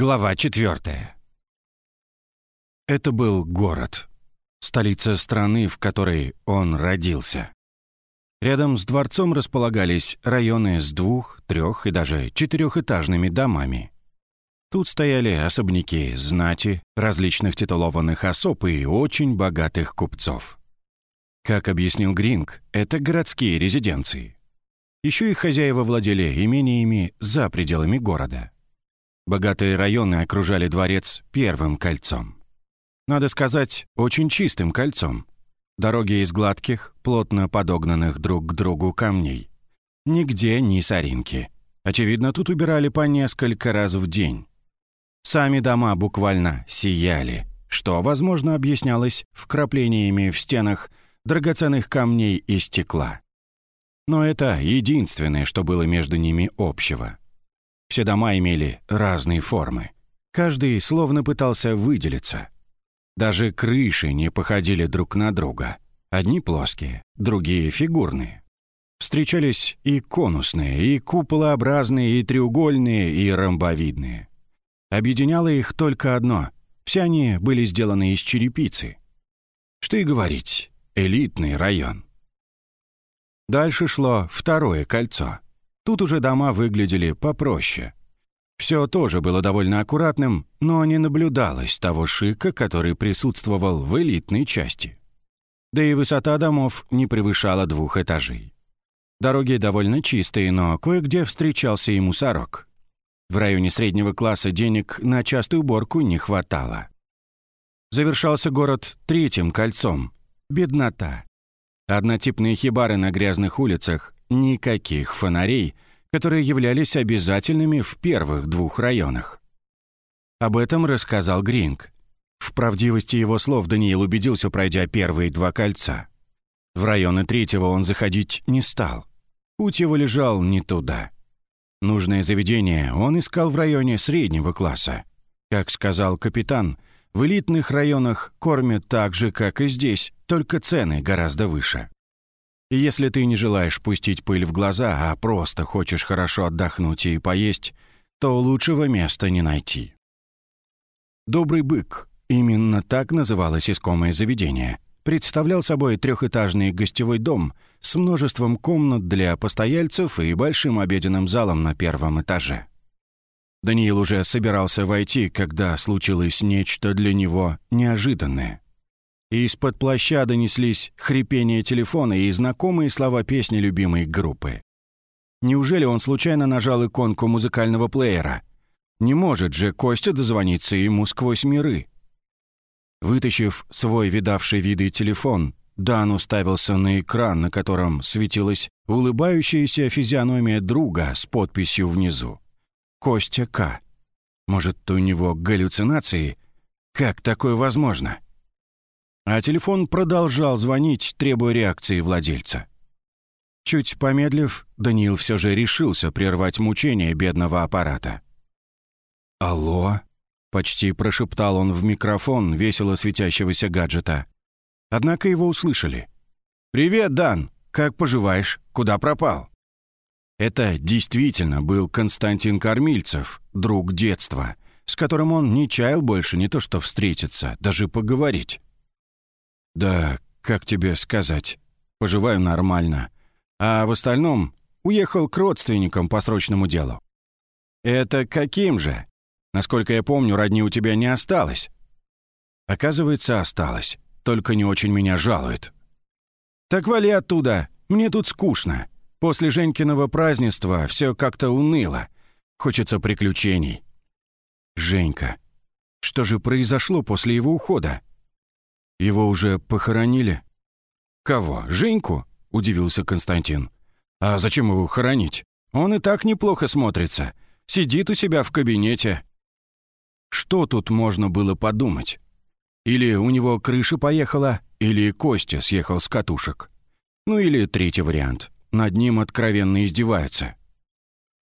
Глава четвертая. Это был город. Столица страны, в которой он родился. Рядом с дворцом располагались районы с двух, трех и даже четырехэтажными домами. Тут стояли особняки знати, различных титулованных особ и очень богатых купцов. Как объяснил Гринг, это городские резиденции. Еще и хозяева владели имениями за пределами города. Богатые районы окружали дворец первым кольцом. Надо сказать, очень чистым кольцом. Дороги из гладких, плотно подогнанных друг к другу камней. Нигде ни соринки. Очевидно, тут убирали по несколько раз в день. Сами дома буквально сияли, что, возможно, объяснялось вкраплениями в стенах драгоценных камней и стекла. Но это единственное, что было между ними общего. Все дома имели разные формы. Каждый словно пытался выделиться. Даже крыши не походили друг на друга. Одни плоские, другие фигурные. Встречались и конусные, и куполообразные, и треугольные, и ромбовидные. Объединяло их только одно — все они были сделаны из черепицы. Что и говорить, элитный район. Дальше шло второе кольцо — Тут уже дома выглядели попроще. Все тоже было довольно аккуратным, но не наблюдалось того шика, который присутствовал в элитной части. Да и высота домов не превышала двух этажей. Дороги довольно чистые, но кое-где встречался и мусорок. В районе среднего класса денег на частую уборку не хватало. Завершался город третьим кольцом — беднота. Однотипные хибары на грязных улицах, никаких фонарей, которые являлись обязательными в первых двух районах. Об этом рассказал Гринг. В правдивости его слов Даниил убедился, пройдя первые два кольца. В районы третьего он заходить не стал. Путь его лежал не туда. Нужное заведение он искал в районе среднего класса. Как сказал капитан, в элитных районах кормят так же, как и здесь, только цены гораздо выше. Если ты не желаешь пустить пыль в глаза, а просто хочешь хорошо отдохнуть и поесть, то лучшего места не найти. «Добрый бык» — именно так называлось искомое заведение — представлял собой трехэтажный гостевой дом с множеством комнат для постояльцев и большим обеденным залом на первом этаже. Даниил уже собирался войти, когда случилось нечто для него неожиданное из-под плаща донеслись хрипение телефона и знакомые слова песни любимой группы. Неужели он случайно нажал иконку музыкального плеера? Не может же Костя дозвониться ему сквозь миры. Вытащив свой видавший виды телефон, Дан уставился на экран, на котором светилась улыбающаяся физиономия друга с подписью внизу. «Костя К. Может, у него галлюцинации? Как такое возможно?» А телефон продолжал звонить, требуя реакции владельца. Чуть помедлив, Даниил все же решился прервать мучение бедного аппарата. «Алло?» — почти прошептал он в микрофон весело светящегося гаджета. Однако его услышали. «Привет, Дан! Как поживаешь? Куда пропал?» Это действительно был Константин Кормильцев, друг детства, с которым он не чаял больше не то что встретиться, даже поговорить. «Да, как тебе сказать? Поживаю нормально. А в остальном уехал к родственникам по срочному делу». «Это каким же? Насколько я помню, родни у тебя не осталось». «Оказывается, осталось. Только не очень меня жалует». «Так вали оттуда. Мне тут скучно. После Женькиного празднества все как-то уныло. Хочется приключений». «Женька. Что же произошло после его ухода?» Его уже похоронили?» «Кого? Женьку?» — удивился Константин. «А зачем его хоронить? Он и так неплохо смотрится. Сидит у себя в кабинете». Что тут можно было подумать? Или у него крыша поехала, или Костя съехал с катушек. Ну или третий вариант. Над ним откровенно издеваются.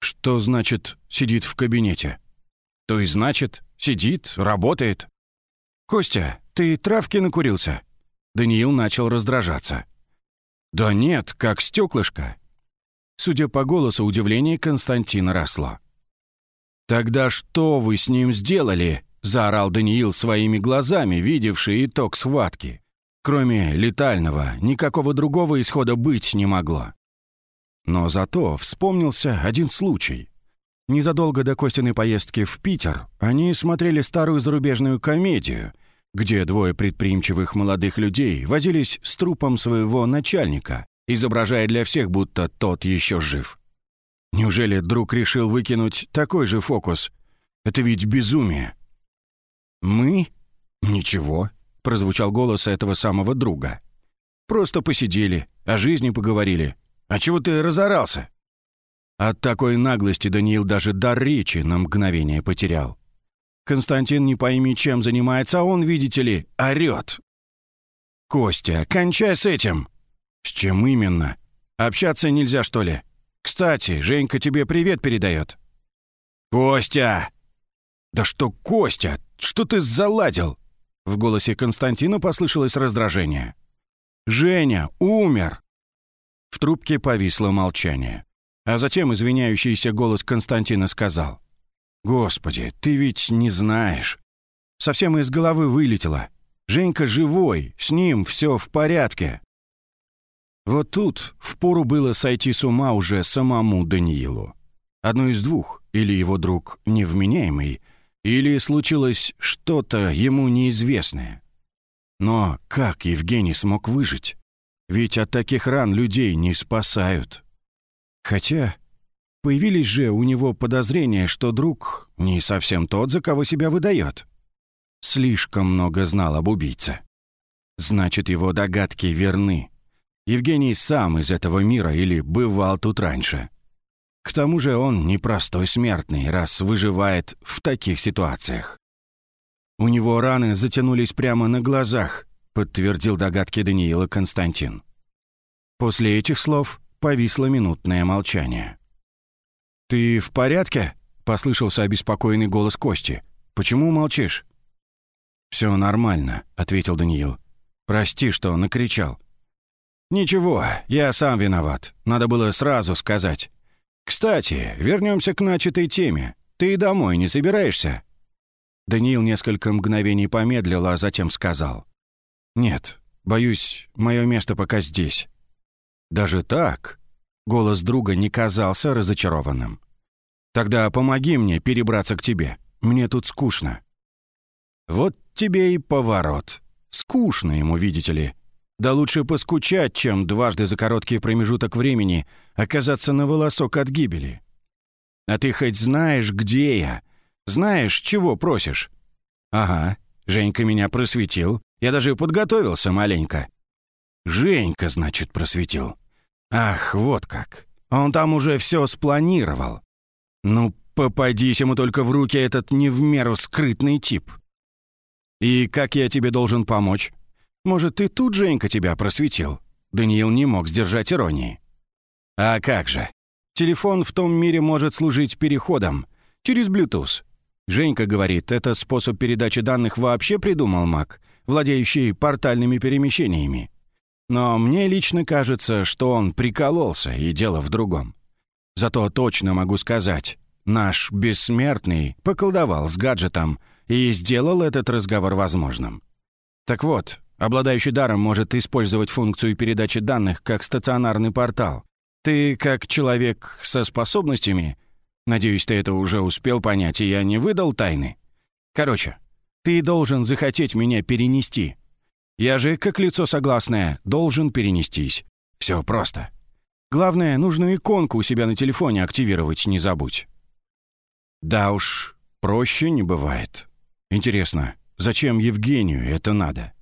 Что значит «сидит в кабинете»? То и значит, сидит, работает. «Костя, ты травки накурился?» Даниил начал раздражаться. «Да нет, как стеклышко». Судя по голосу, удивление Константина росло. «Тогда что вы с ним сделали?» — заорал Даниил своими глазами, видевший итог схватки. Кроме летального, никакого другого исхода быть не могло. Но зато вспомнился один случай. Незадолго до Костиной поездки в Питер они смотрели старую зарубежную комедию, где двое предприимчивых молодых людей возились с трупом своего начальника, изображая для всех, будто тот еще жив. Неужели друг решил выкинуть такой же фокус? Это ведь безумие. «Мы? Ничего», — прозвучал голос этого самого друга. «Просто посидели, о жизни поговорили. А чего ты разорался?» От такой наглости Даниил даже дар речи на мгновение потерял. Константин не пойми, чем занимается, а он, видите ли, орёт. «Костя, кончай с этим!» «С чем именно? Общаться нельзя, что ли? Кстати, Женька тебе привет передает». «Костя!» «Да что Костя? Что ты заладил?» В голосе Константина послышалось раздражение. «Женя умер!» В трубке повисло молчание. А затем извиняющийся голос Константина сказал. «Господи, ты ведь не знаешь. Совсем из головы вылетело. Женька живой, с ним все в порядке». Вот тут впору было сойти с ума уже самому Даниилу. Одно из двух, или его друг невменяемый, или случилось что-то ему неизвестное. Но как Евгений смог выжить? Ведь от таких ран людей не спасают. Хотя появились же у него подозрения, что друг не совсем тот, за кого себя выдает. Слишком много знал об убийце. Значит, его догадки верны. Евгений сам из этого мира или бывал тут раньше. К тому же он непростой смертный, раз выживает в таких ситуациях. У него раны затянулись прямо на глазах, подтвердил догадки Даниила Константин. После этих слов повисло минутное молчание. «Ты в порядке?» — послышался обеспокоенный голос Кости. «Почему молчишь?» «Все нормально», — ответил Даниил. «Прости, что накричал». «Ничего, я сам виноват. Надо было сразу сказать. Кстати, вернемся к начатой теме. Ты домой не собираешься?» Даниил несколько мгновений помедлил, а затем сказал. «Нет, боюсь, мое место пока здесь». «Даже так?» Голос друга не казался разочарованным. «Тогда помоги мне перебраться к тебе. Мне тут скучно». «Вот тебе и поворот. Скучно ему, видите ли. Да лучше поскучать, чем дважды за короткий промежуток времени оказаться на волосок от гибели. А ты хоть знаешь, где я? Знаешь, чего просишь? Ага, Женька меня просветил. Я даже подготовился маленько. Женька, значит, просветил. Ах, вот как. Он там уже все спланировал. Ну, попадись ему только в руки этот не в меру скрытный тип. И как я тебе должен помочь? Может, ты тут Женька тебя просветил?» Даниил не мог сдержать иронии. «А как же? Телефон в том мире может служить переходом. Через Bluetooth. Женька говорит, это способ передачи данных вообще придумал Мак, владеющий портальными перемещениями. Но мне лично кажется, что он прикололся, и дело в другом. Зато точно могу сказать, наш бессмертный поколдовал с гаджетом и сделал этот разговор возможным. Так вот, Обладающий даром может использовать функцию передачи данных как стационарный портал. Ты, как человек со способностями, надеюсь, ты это уже успел понять, и я не выдал тайны. Короче, ты должен захотеть меня перенести. Я же, как лицо согласное, должен перенестись. Все просто. Главное, нужную иконку у себя на телефоне активировать не забудь. Да уж, проще не бывает. Интересно, зачем Евгению это надо?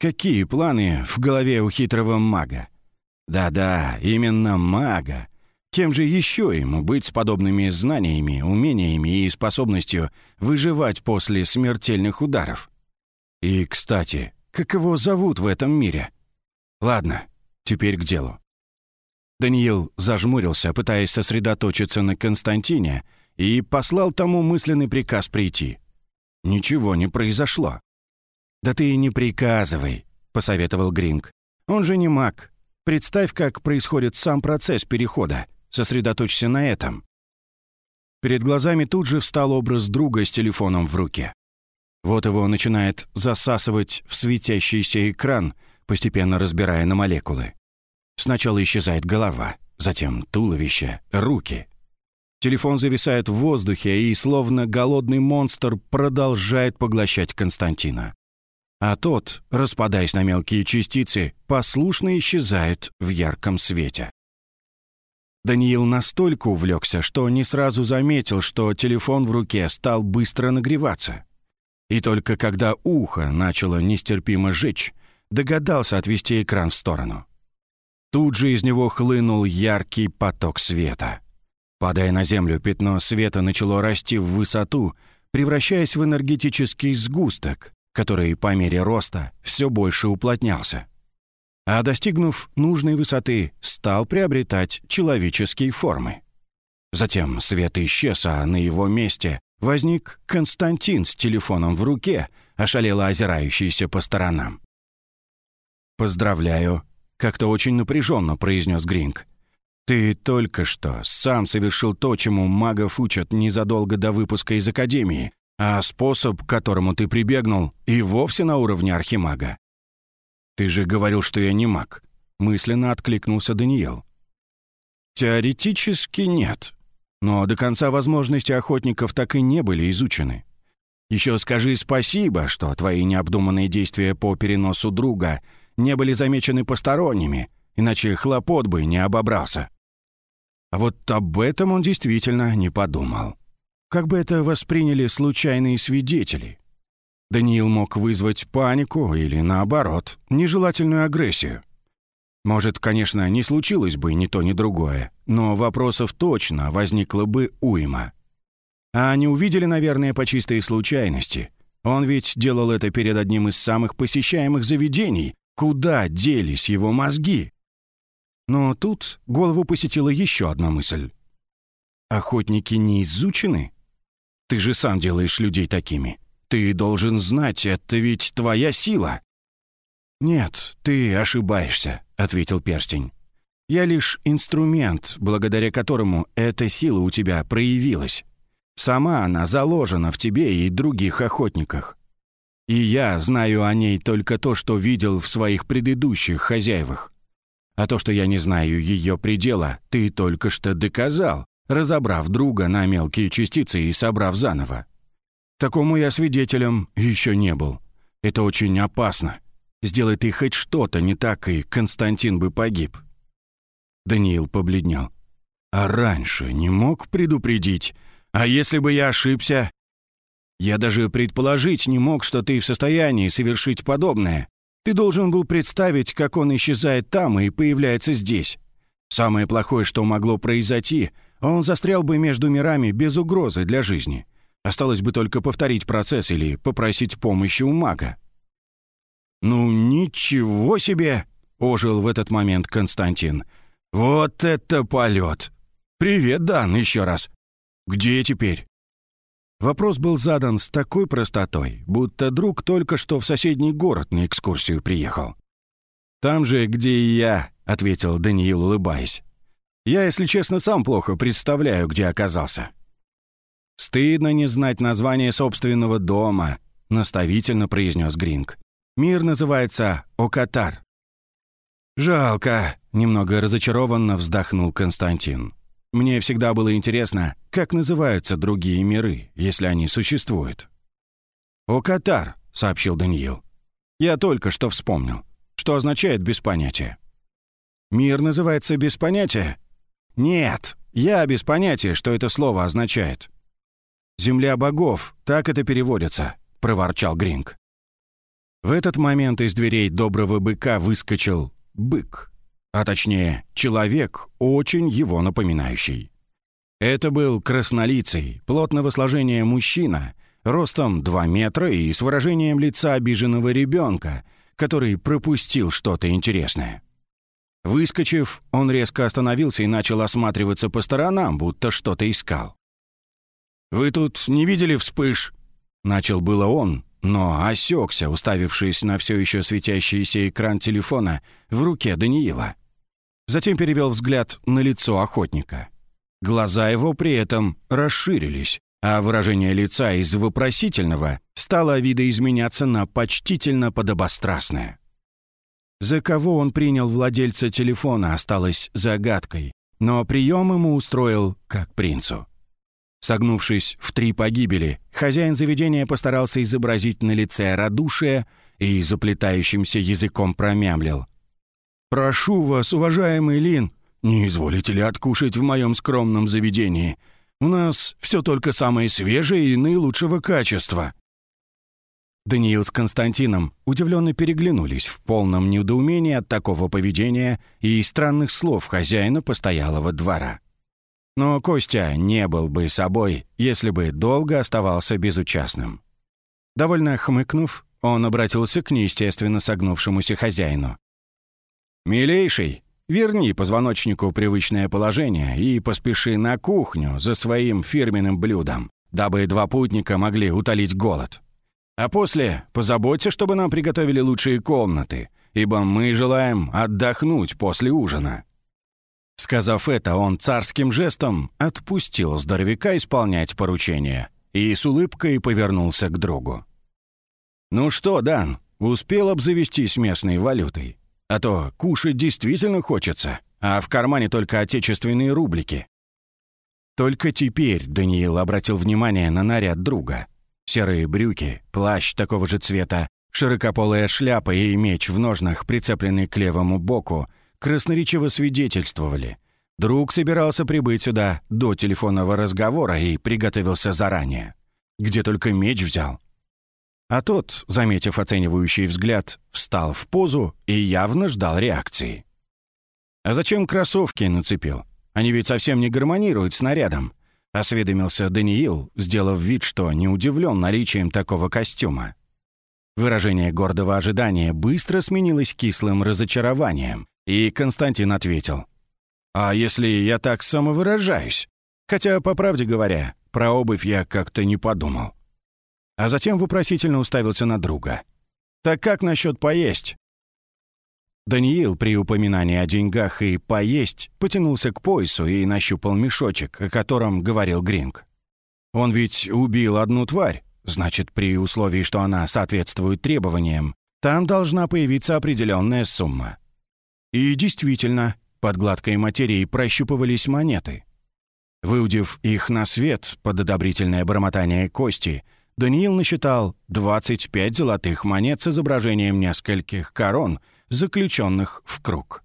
Какие планы в голове у хитрого мага? Да-да, именно мага. Кем же еще ему быть с подобными знаниями, умениями и способностью выживать после смертельных ударов? И, кстати, как его зовут в этом мире? Ладно, теперь к делу. Даниил зажмурился, пытаясь сосредоточиться на Константине, и послал тому мысленный приказ прийти. Ничего не произошло. «Да ты не приказывай», — посоветовал Гринг. «Он же не маг. Представь, как происходит сам процесс перехода. Сосредоточься на этом». Перед глазами тут же встал образ друга с телефоном в руке. Вот его начинает засасывать в светящийся экран, постепенно разбирая на молекулы. Сначала исчезает голова, затем туловище, руки. Телефон зависает в воздухе и, словно голодный монстр, продолжает поглощать Константина. А тот, распадаясь на мелкие частицы, послушно исчезает в ярком свете. Даниил настолько увлекся, что не сразу заметил, что телефон в руке стал быстро нагреваться. И только когда ухо начало нестерпимо жечь, догадался отвести экран в сторону. Тут же из него хлынул яркий поток света. Падая на землю, пятно света начало расти в высоту, превращаясь в энергетический сгусток, который по мере роста все больше уплотнялся. А достигнув нужной высоты, стал приобретать человеческие формы. Затем свет исчез, а на его месте возник Константин с телефоном в руке, ошалело озирающийся по сторонам. «Поздравляю», — как-то очень напряженно произнес Гринг. Ты только что сам совершил то, чему магов учат незадолго до выпуска из Академии, а способ, к которому ты прибегнул, и вовсе на уровне архимага. Ты же говорил, что я не маг. Мысленно откликнулся Даниил. Теоретически нет. Но до конца возможности охотников так и не были изучены. Еще скажи спасибо, что твои необдуманные действия по переносу друга не были замечены посторонними, иначе хлопот бы не обобрался. А вот об этом он действительно не подумал. Как бы это восприняли случайные свидетели? Даниил мог вызвать панику или, наоборот, нежелательную агрессию. Может, конечно, не случилось бы ни то, ни другое, но вопросов точно возникло бы уйма. А они увидели, наверное, по чистой случайности. Он ведь делал это перед одним из самых посещаемых заведений. Куда делись его мозги? Но тут голову посетила еще одна мысль. «Охотники не изучены? Ты же сам делаешь людей такими. Ты должен знать, это ведь твоя сила». «Нет, ты ошибаешься», — ответил перстень. «Я лишь инструмент, благодаря которому эта сила у тебя проявилась. Сама она заложена в тебе и других охотниках. И я знаю о ней только то, что видел в своих предыдущих хозяевах. А то, что я не знаю ее предела, ты только что доказал, разобрав друга на мелкие частицы и собрав заново. Такому я свидетелем еще не был. Это очень опасно. Сделай ты хоть что-то не так, и Константин бы погиб». Даниил побледнел. «А раньше не мог предупредить? А если бы я ошибся?» «Я даже предположить не мог, что ты в состоянии совершить подобное. Ты должен был представить, как он исчезает там и появляется здесь. Самое плохое, что могло произойти, он застрял бы между мирами без угрозы для жизни. Осталось бы только повторить процесс или попросить помощи у мага. «Ну, ничего себе!» — ожил в этот момент Константин. «Вот это полет! Привет, Дан, еще раз! Где теперь?» Вопрос был задан с такой простотой, будто друг только что в соседний город на экскурсию приехал. «Там же, где и я», — ответил Даниил, улыбаясь. «Я, если честно, сам плохо представляю, где оказался». «Стыдно не знать название собственного дома», — наставительно произнес Гринг. «Мир называется Окатар». «Жалко», — немного разочарованно вздохнул Константин. Мне всегда было интересно, как называются другие миры, если они существуют. «О, Катар», — сообщил Даниил. «Я только что вспомнил. Что означает «без понятия»?» «Мир называется «без понятия»?» «Нет, я без понятия, что это слово означает». «Земля богов», так это переводится», — проворчал Гринг. В этот момент из дверей доброго быка выскочил бык а точнее, человек, очень его напоминающий. Это был краснолицый, плотного сложения мужчина, ростом 2 метра и с выражением лица обиженного ребенка, который пропустил что-то интересное. Выскочив, он резко остановился и начал осматриваться по сторонам, будто что-то искал. «Вы тут не видели вспыш?» Начал было он, но осекся, уставившись на все еще светящийся экран телефона в руке Даниила. Затем перевел взгляд на лицо охотника. Глаза его при этом расширились, а выражение лица из вопросительного стало видоизменяться на почтительно подобострастное. За кого он принял владельца телефона, осталось загадкой, но прием ему устроил как принцу. Согнувшись в три погибели, хозяин заведения постарался изобразить на лице радушие и заплетающимся языком промямлил. «Прошу вас, уважаемый Лин, не изволите ли откушать в моем скромном заведении? У нас все только самое свежее и наилучшего качества». Даниил с Константином удивленно переглянулись в полном недоумении от такого поведения и странных слов хозяина постоялого двора. Но Костя не был бы собой, если бы долго оставался безучастным. Довольно хмыкнув, он обратился к неестественно согнувшемуся хозяину. «Милейший, верни позвоночнику привычное положение и поспеши на кухню за своим фирменным блюдом, дабы два путника могли утолить голод». А после позаботься, чтобы нам приготовили лучшие комнаты, ибо мы желаем отдохнуть после ужина». Сказав это, он царским жестом отпустил здоровяка исполнять поручение и с улыбкой повернулся к другу. «Ну что, Дан, успел обзавестись местной валютой? А то кушать действительно хочется, а в кармане только отечественные рублики». Только теперь Даниил обратил внимание на наряд друга — Серые брюки, плащ такого же цвета, широкополая шляпа и меч в ножнах, прицепленный к левому боку, красноречиво свидетельствовали. Друг собирался прибыть сюда до телефонного разговора и приготовился заранее. Где только меч взял. А тот, заметив оценивающий взгляд, встал в позу и явно ждал реакции. «А зачем кроссовки нацепил? Они ведь совсем не гармонируют с нарядом. — осведомился Даниил, сделав вид, что не удивлен наличием такого костюма. Выражение гордого ожидания быстро сменилось кислым разочарованием, и Константин ответил. «А если я так самовыражаюсь? Хотя, по правде говоря, про обувь я как-то не подумал». А затем вопросительно уставился на друга. «Так как насчет поесть?» Даниил при упоминании о деньгах и «поесть» потянулся к поясу и нащупал мешочек, о котором говорил Гринг. Он ведь убил одну тварь, значит, при условии, что она соответствует требованиям, там должна появиться определенная сумма. И действительно, под гладкой материей прощупывались монеты. Выудив их на свет под одобрительное бормотание кости, Даниил насчитал 25 золотых монет с изображением нескольких корон — заключенных в круг.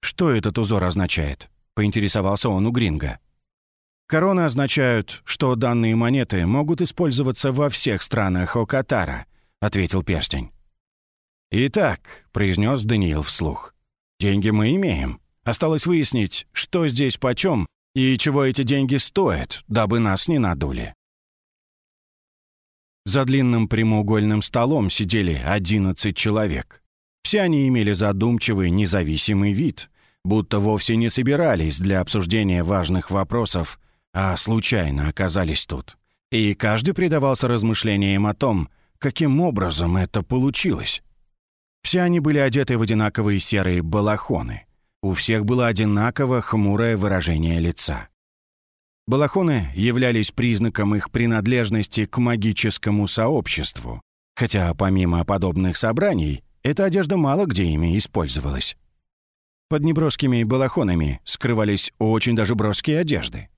«Что этот узор означает?» — поинтересовался он у Гринга. «Короны означают, что данные монеты могут использоваться во всех странах Окатара», — ответил перстень. «Итак», — произнес Даниил вслух, — «деньги мы имеем. Осталось выяснить, что здесь почем и чего эти деньги стоят, дабы нас не надули». За длинным прямоугольным столом сидели одиннадцать человек. Все они имели задумчивый, независимый вид, будто вовсе не собирались для обсуждения важных вопросов, а случайно оказались тут. И каждый предавался размышлениям о том, каким образом это получилось. Все они были одеты в одинаковые серые балахоны. У всех было одинаково хмурое выражение лица. Балахоны являлись признаком их принадлежности к магическому сообществу, хотя помимо подобных собраний эта одежда мало где ими использовалась. Под неброскими балахонами скрывались очень даже броские одежды.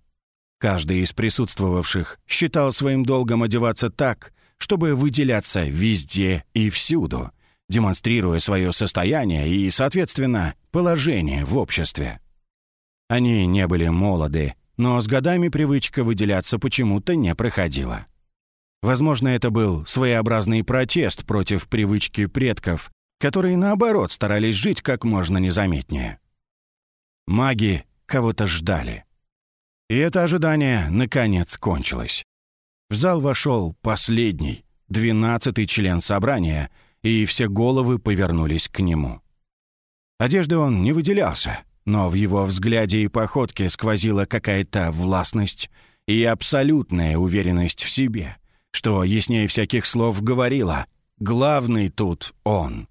Каждый из присутствовавших считал своим долгом одеваться так, чтобы выделяться везде и всюду, демонстрируя свое состояние и, соответственно, положение в обществе. Они не были молоды, но с годами привычка выделяться почему-то не проходила. Возможно, это был своеобразный протест против привычки предков которые, наоборот, старались жить как можно незаметнее. Маги кого-то ждали. И это ожидание, наконец, кончилось. В зал вошел последний, двенадцатый член собрания, и все головы повернулись к нему. Одежды он не выделялся, но в его взгляде и походке сквозила какая-то властность и абсолютная уверенность в себе, что, яснее всяких слов, говорила «главный тут он».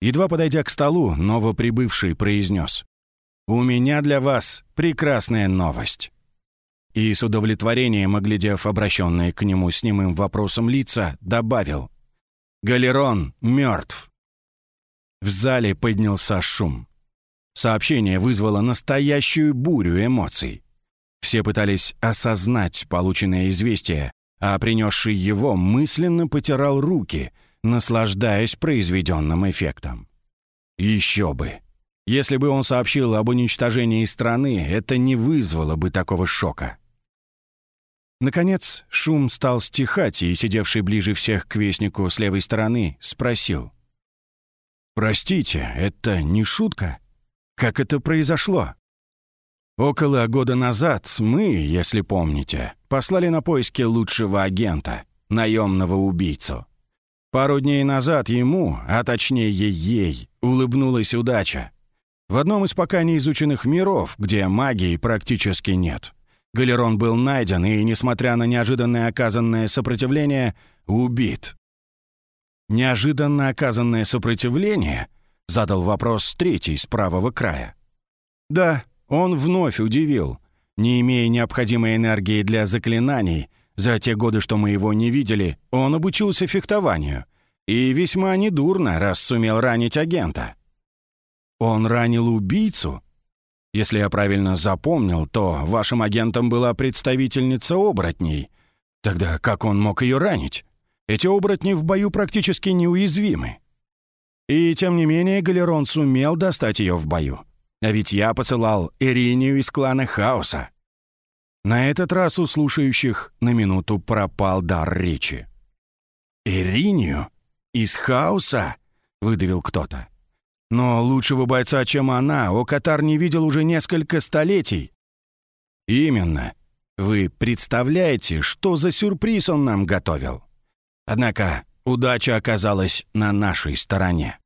Едва подойдя к столу, новоприбывший произнес. у меня для вас прекрасная новость». И с удовлетворением, оглядев обращенные к нему с немым вопросом лица, добавил «Галерон мертв». В зале поднялся шум. Сообщение вызвало настоящую бурю эмоций. Все пытались осознать полученное известие, а принесший его мысленно потирал руки, наслаждаясь произведенным эффектом. Еще бы! Если бы он сообщил об уничтожении страны, это не вызвало бы такого шока. Наконец, шум стал стихать, и сидевший ближе всех к вестнику с левой стороны спросил. «Простите, это не шутка? Как это произошло?» Около года назад мы, если помните, послали на поиски лучшего агента, наемного убийцу. Пару дней назад ему, а точнее ей, улыбнулась удача. В одном из пока не изученных миров, где магии практически нет. Галерон был найден и, несмотря на неожиданное оказанное сопротивление, убит. «Неожиданно оказанное сопротивление?» — задал вопрос третий с правого края. «Да, он вновь удивил. Не имея необходимой энергии для заклинаний, за те годы, что мы его не видели, он обучился фехтованию. И весьма недурно, раз сумел ранить агента. Он ранил убийцу? Если я правильно запомнил, то вашим агентом была представительница оборотней. Тогда как он мог ее ранить? Эти оборотни в бою практически неуязвимы. И тем не менее Галерон сумел достать ее в бою. А ведь я посылал Иринию из клана Хаоса. На этот раз у слушающих на минуту пропал дар речи. «Иринию? Из Хаоса?» — выдавил кто-то. «Но лучшего бойца, чем она, Окатар не видел уже несколько столетий». «Именно. Вы представляете, что за сюрприз он нам готовил?» Однако удача оказалась на нашей стороне.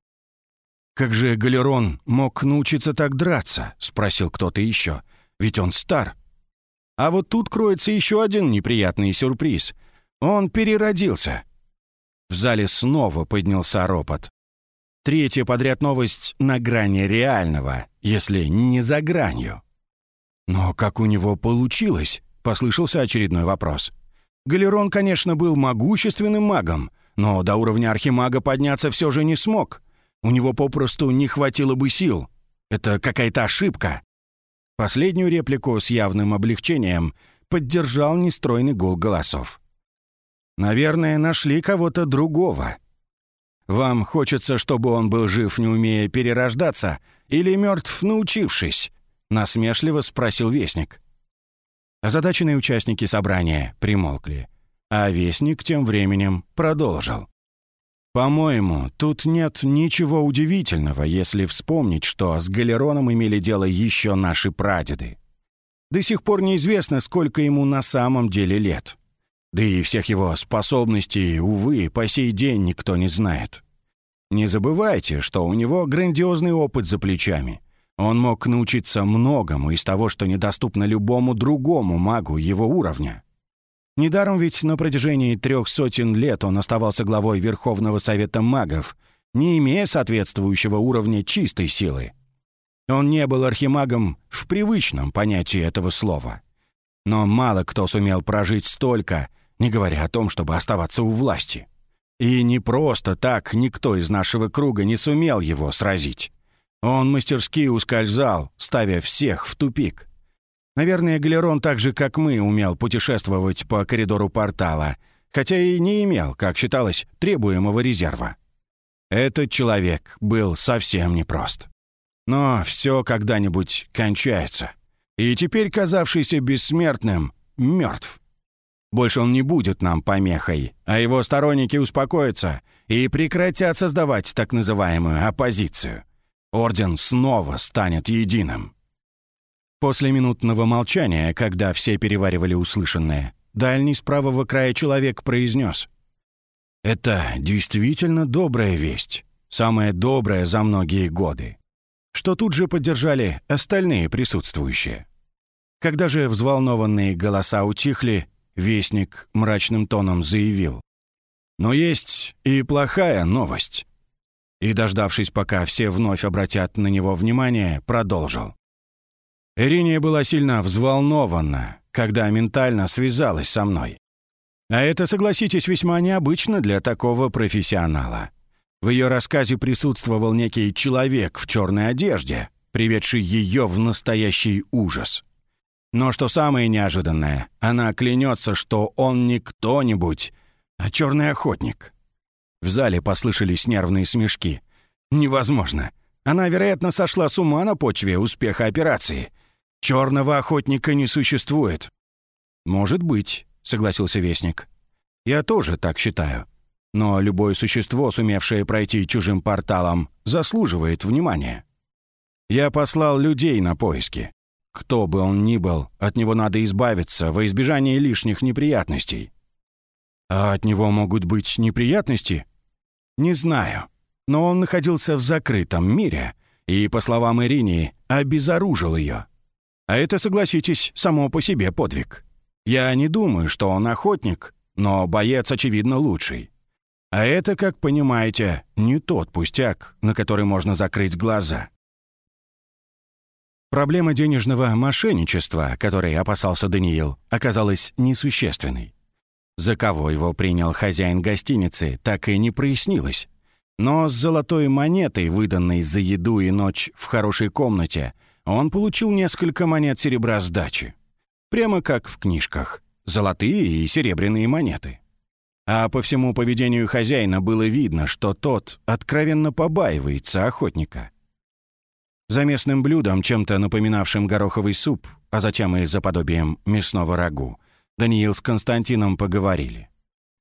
«Как же Галерон мог научиться так драться?» — спросил кто-то еще. «Ведь он стар». А вот тут кроется еще один неприятный сюрприз. Он переродился. В зале снова поднялся ропот. Третья подряд новость на грани реального, если не за гранью. «Но как у него получилось?» — послышался очередной вопрос. Галерон, конечно, был могущественным магом, но до уровня архимага подняться все же не смог. У него попросту не хватило бы сил. Это какая-то ошибка». Последнюю реплику с явным облегчением поддержал нестройный гул голосов. «Наверное, нашли кого-то другого. Вам хочется, чтобы он был жив, не умея перерождаться, или мертв, научившись?» — насмешливо спросил Вестник. Озадаченные участники собрания примолкли, а Вестник тем временем продолжил. По-моему, тут нет ничего удивительного, если вспомнить, что с Галероном имели дело еще наши прадеды. До сих пор неизвестно, сколько ему на самом деле лет. Да и всех его способностей, увы, по сей день никто не знает. Не забывайте, что у него грандиозный опыт за плечами. Он мог научиться многому из того, что недоступно любому другому магу его уровня. Недаром ведь на протяжении трех сотен лет он оставался главой Верховного Совета магов, не имея соответствующего уровня чистой силы. Он не был архимагом в привычном понятии этого слова. Но мало кто сумел прожить столько, не говоря о том, чтобы оставаться у власти. И не просто так никто из нашего круга не сумел его сразить. Он мастерски ускользал, ставя всех в тупик. Наверное, Галерон так же, как мы, умел путешествовать по коридору портала, хотя и не имел, как считалось, требуемого резерва. Этот человек был совсем непрост. Но все когда-нибудь кончается. И теперь казавшийся бессмертным мертв. Больше он не будет нам помехой, а его сторонники успокоятся и прекратят создавать так называемую оппозицию. Орден снова станет единым. После минутного молчания, когда все переваривали услышанное, дальний с правого края человек произнес. «Это действительно добрая весть, самая добрая за многие годы», что тут же поддержали остальные присутствующие. Когда же взволнованные голоса утихли, Вестник мрачным тоном заявил. «Но есть и плохая новость». И, дождавшись, пока все вновь обратят на него внимание, продолжил. Ириния была сильно взволнована, когда ментально связалась со мной. А это, согласитесь, весьма необычно для такого профессионала. В ее рассказе присутствовал некий человек в черной одежде, приведший ее в настоящий ужас. Но что самое неожиданное, она клянется, что он не кто-нибудь, а черный охотник. В зале послышались нервные смешки. Невозможно. Она, вероятно, сошла с ума на почве успеха операции. Черного охотника не существует. Может быть, согласился Вестник. Я тоже так считаю. Но любое существо, сумевшее пройти чужим порталом, заслуживает внимания. Я послал людей на поиски. Кто бы он ни был, от него надо избавиться во избежание лишних неприятностей. А от него могут быть неприятности? Не знаю. Но он находился в закрытом мире и, по словам Иринии, обезоружил ее. А это, согласитесь, само по себе подвиг. Я не думаю, что он охотник, но боец, очевидно, лучший. А это, как понимаете, не тот пустяк, на который можно закрыть глаза. Проблема денежного мошенничества, которой опасался Даниил, оказалась несущественной. За кого его принял хозяин гостиницы, так и не прояснилось. Но с золотой монетой, выданной за еду и ночь в хорошей комнате, он получил несколько монет серебра сдачи. Прямо как в книжках. Золотые и серебряные монеты. А по всему поведению хозяина было видно, что тот откровенно побаивается охотника. За местным блюдом, чем-то напоминавшим гороховый суп, а затем и за подобием мясного рагу, Даниил с Константином поговорили.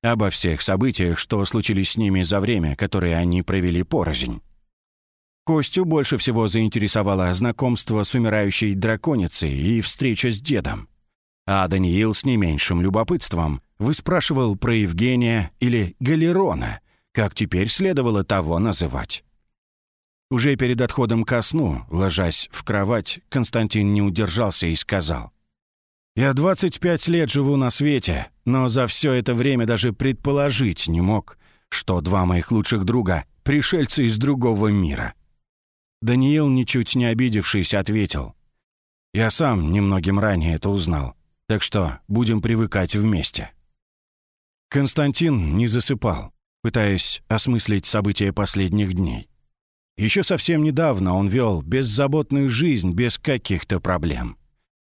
Обо всех событиях, что случились с ними за время, которое они провели порознь. Костю больше всего заинтересовало знакомство с умирающей драконицей и встреча с дедом. А Даниил с не меньшим любопытством выспрашивал про Евгения или Галерона, как теперь следовало того называть. Уже перед отходом ко сну, ложась в кровать, Константин не удержался и сказал. «Я 25 лет живу на свете, но за все это время даже предположить не мог, что два моих лучших друга — пришельцы из другого мира. Даниил, ничуть не обидевшись, ответил. «Я сам немногим ранее это узнал, так что будем привыкать вместе». Константин не засыпал, пытаясь осмыслить события последних дней. Еще совсем недавно он вел беззаботную жизнь без каких-то проблем.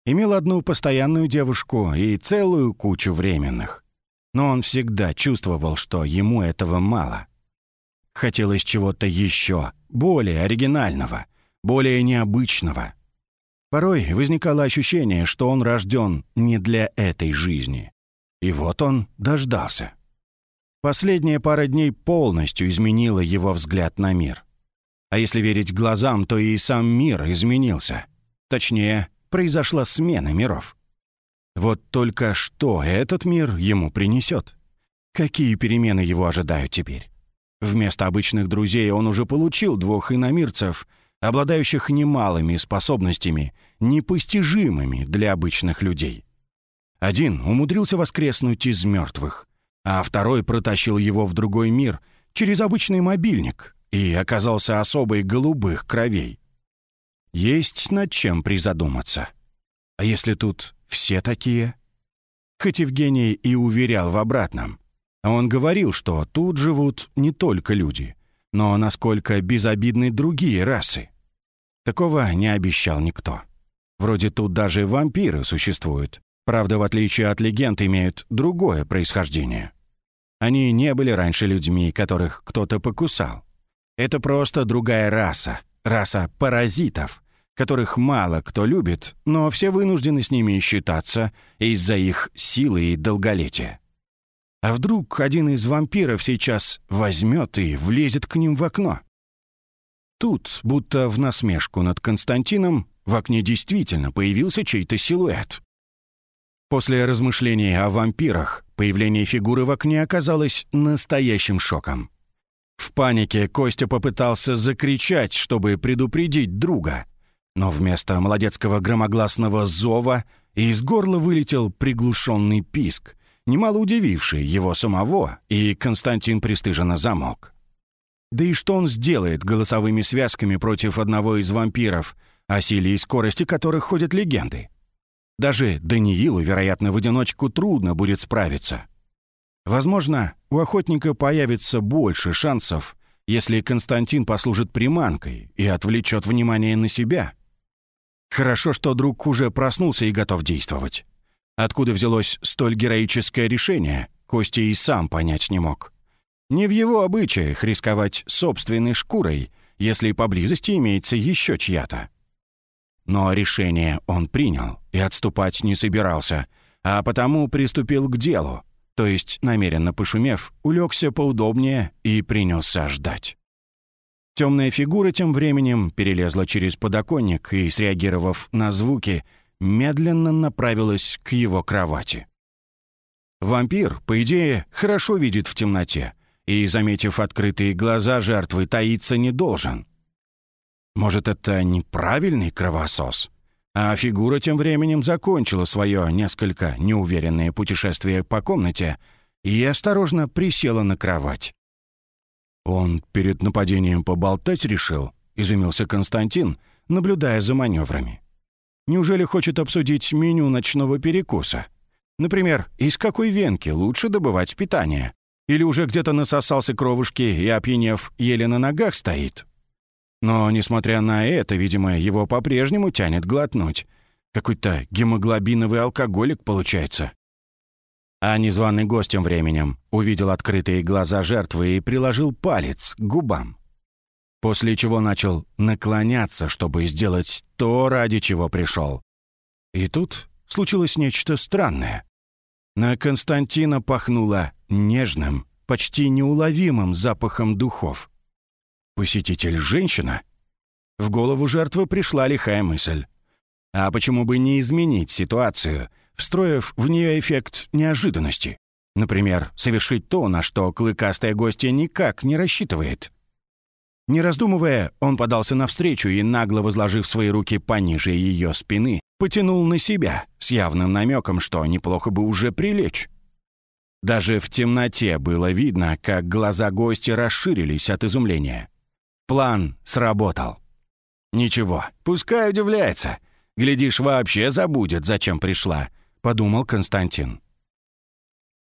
Имел одну постоянную девушку и целую кучу временных. Но он всегда чувствовал, что ему этого мало. Хотелось чего-то еще, более оригинального, более необычного. Порой возникало ощущение, что он рожден не для этой жизни. И вот он дождался. Последняя пара дней полностью изменила его взгляд на мир. А если верить глазам, то и сам мир изменился. Точнее, произошла смена миров. Вот только что этот мир ему принесет? Какие перемены его ожидают теперь? Вместо обычных друзей он уже получил двух иномирцев, обладающих немалыми способностями, непостижимыми для обычных людей. Один умудрился воскреснуть из мертвых, а второй протащил его в другой мир через обычный мобильник и оказался особой голубых кровей. Есть над чем призадуматься. А если тут все такие? Хоть Евгений и уверял в обратном, он говорил, что тут живут не только люди, но насколько безобидны другие расы. Такого не обещал никто. Вроде тут даже вампиры существуют. Правда, в отличие от легенд, имеют другое происхождение. Они не были раньше людьми, которых кто-то покусал. Это просто другая раса, раса паразитов, которых мало кто любит, но все вынуждены с ними считаться из-за их силы и долголетия. А вдруг один из вампиров сейчас возьмет и влезет к ним в окно? Тут, будто в насмешку над Константином, в окне действительно появился чей-то силуэт. После размышлений о вампирах, появление фигуры в окне оказалось настоящим шоком. В панике Костя попытался закричать, чтобы предупредить друга, но вместо молодецкого громогласного зова из горла вылетел приглушенный писк, немало удививший его самого, и Константин пристыженно замолк. Да и что он сделает голосовыми связками против одного из вампиров, о силе и скорости которых ходят легенды. Даже Даниилу, вероятно, в одиночку трудно будет справиться. Возможно, у охотника появится больше шансов, если Константин послужит приманкой и отвлечет внимание на себя. Хорошо, что друг уже проснулся и готов действовать. Откуда взялось столь героическое решение, Костя и сам понять не мог. Не в его обычаях рисковать собственной шкурой, если поблизости имеется еще чья-то. Но решение он принял и отступать не собирался, а потому приступил к делу, то есть, намеренно пошумев, улегся поудобнее и принялся ждать. Темная фигура тем временем перелезла через подоконник и, среагировав на звуки, медленно направилась к его кровати. Вампир, по идее, хорошо видит в темноте и, заметив открытые глаза жертвы, таиться не должен. Может, это неправильный кровосос? А фигура тем временем закончила свое несколько неуверенное путешествие по комнате и осторожно присела на кровать. «Он перед нападением поболтать решил?» — изумился Константин, наблюдая за маневрами. «Неужели хочет обсудить меню ночного перекуса? Например, из какой венки лучше добывать питание? Или уже где-то насосался кровушки и, опьянев, еле на ногах стоит?» Но, несмотря на это, видимо, его по-прежнему тянет глотнуть. Какой-то гемоглобиновый алкоголик получается. А незваный гость тем временем увидел открытые глаза жертвы и приложил палец к губам. После чего начал наклоняться, чтобы сделать то, ради чего пришел. И тут случилось нечто странное. На Константина пахнуло нежным, почти неуловимым запахом духов. Посетитель женщина? В голову жертвы пришла лихая мысль. А почему бы не изменить ситуацию, встроив в нее эффект неожиданности? Например, совершить то, на что клыкастая гостья никак не рассчитывает. Не раздумывая, он подался навстречу и, нагло возложив свои руки пониже ее спины, потянул на себя, с явным намеком, что неплохо бы уже прилечь. Даже в темноте было видно, как глаза гостя расширились от изумления. План сработал. «Ничего, пускай удивляется. Глядишь, вообще забудет, зачем пришла», — подумал Константин.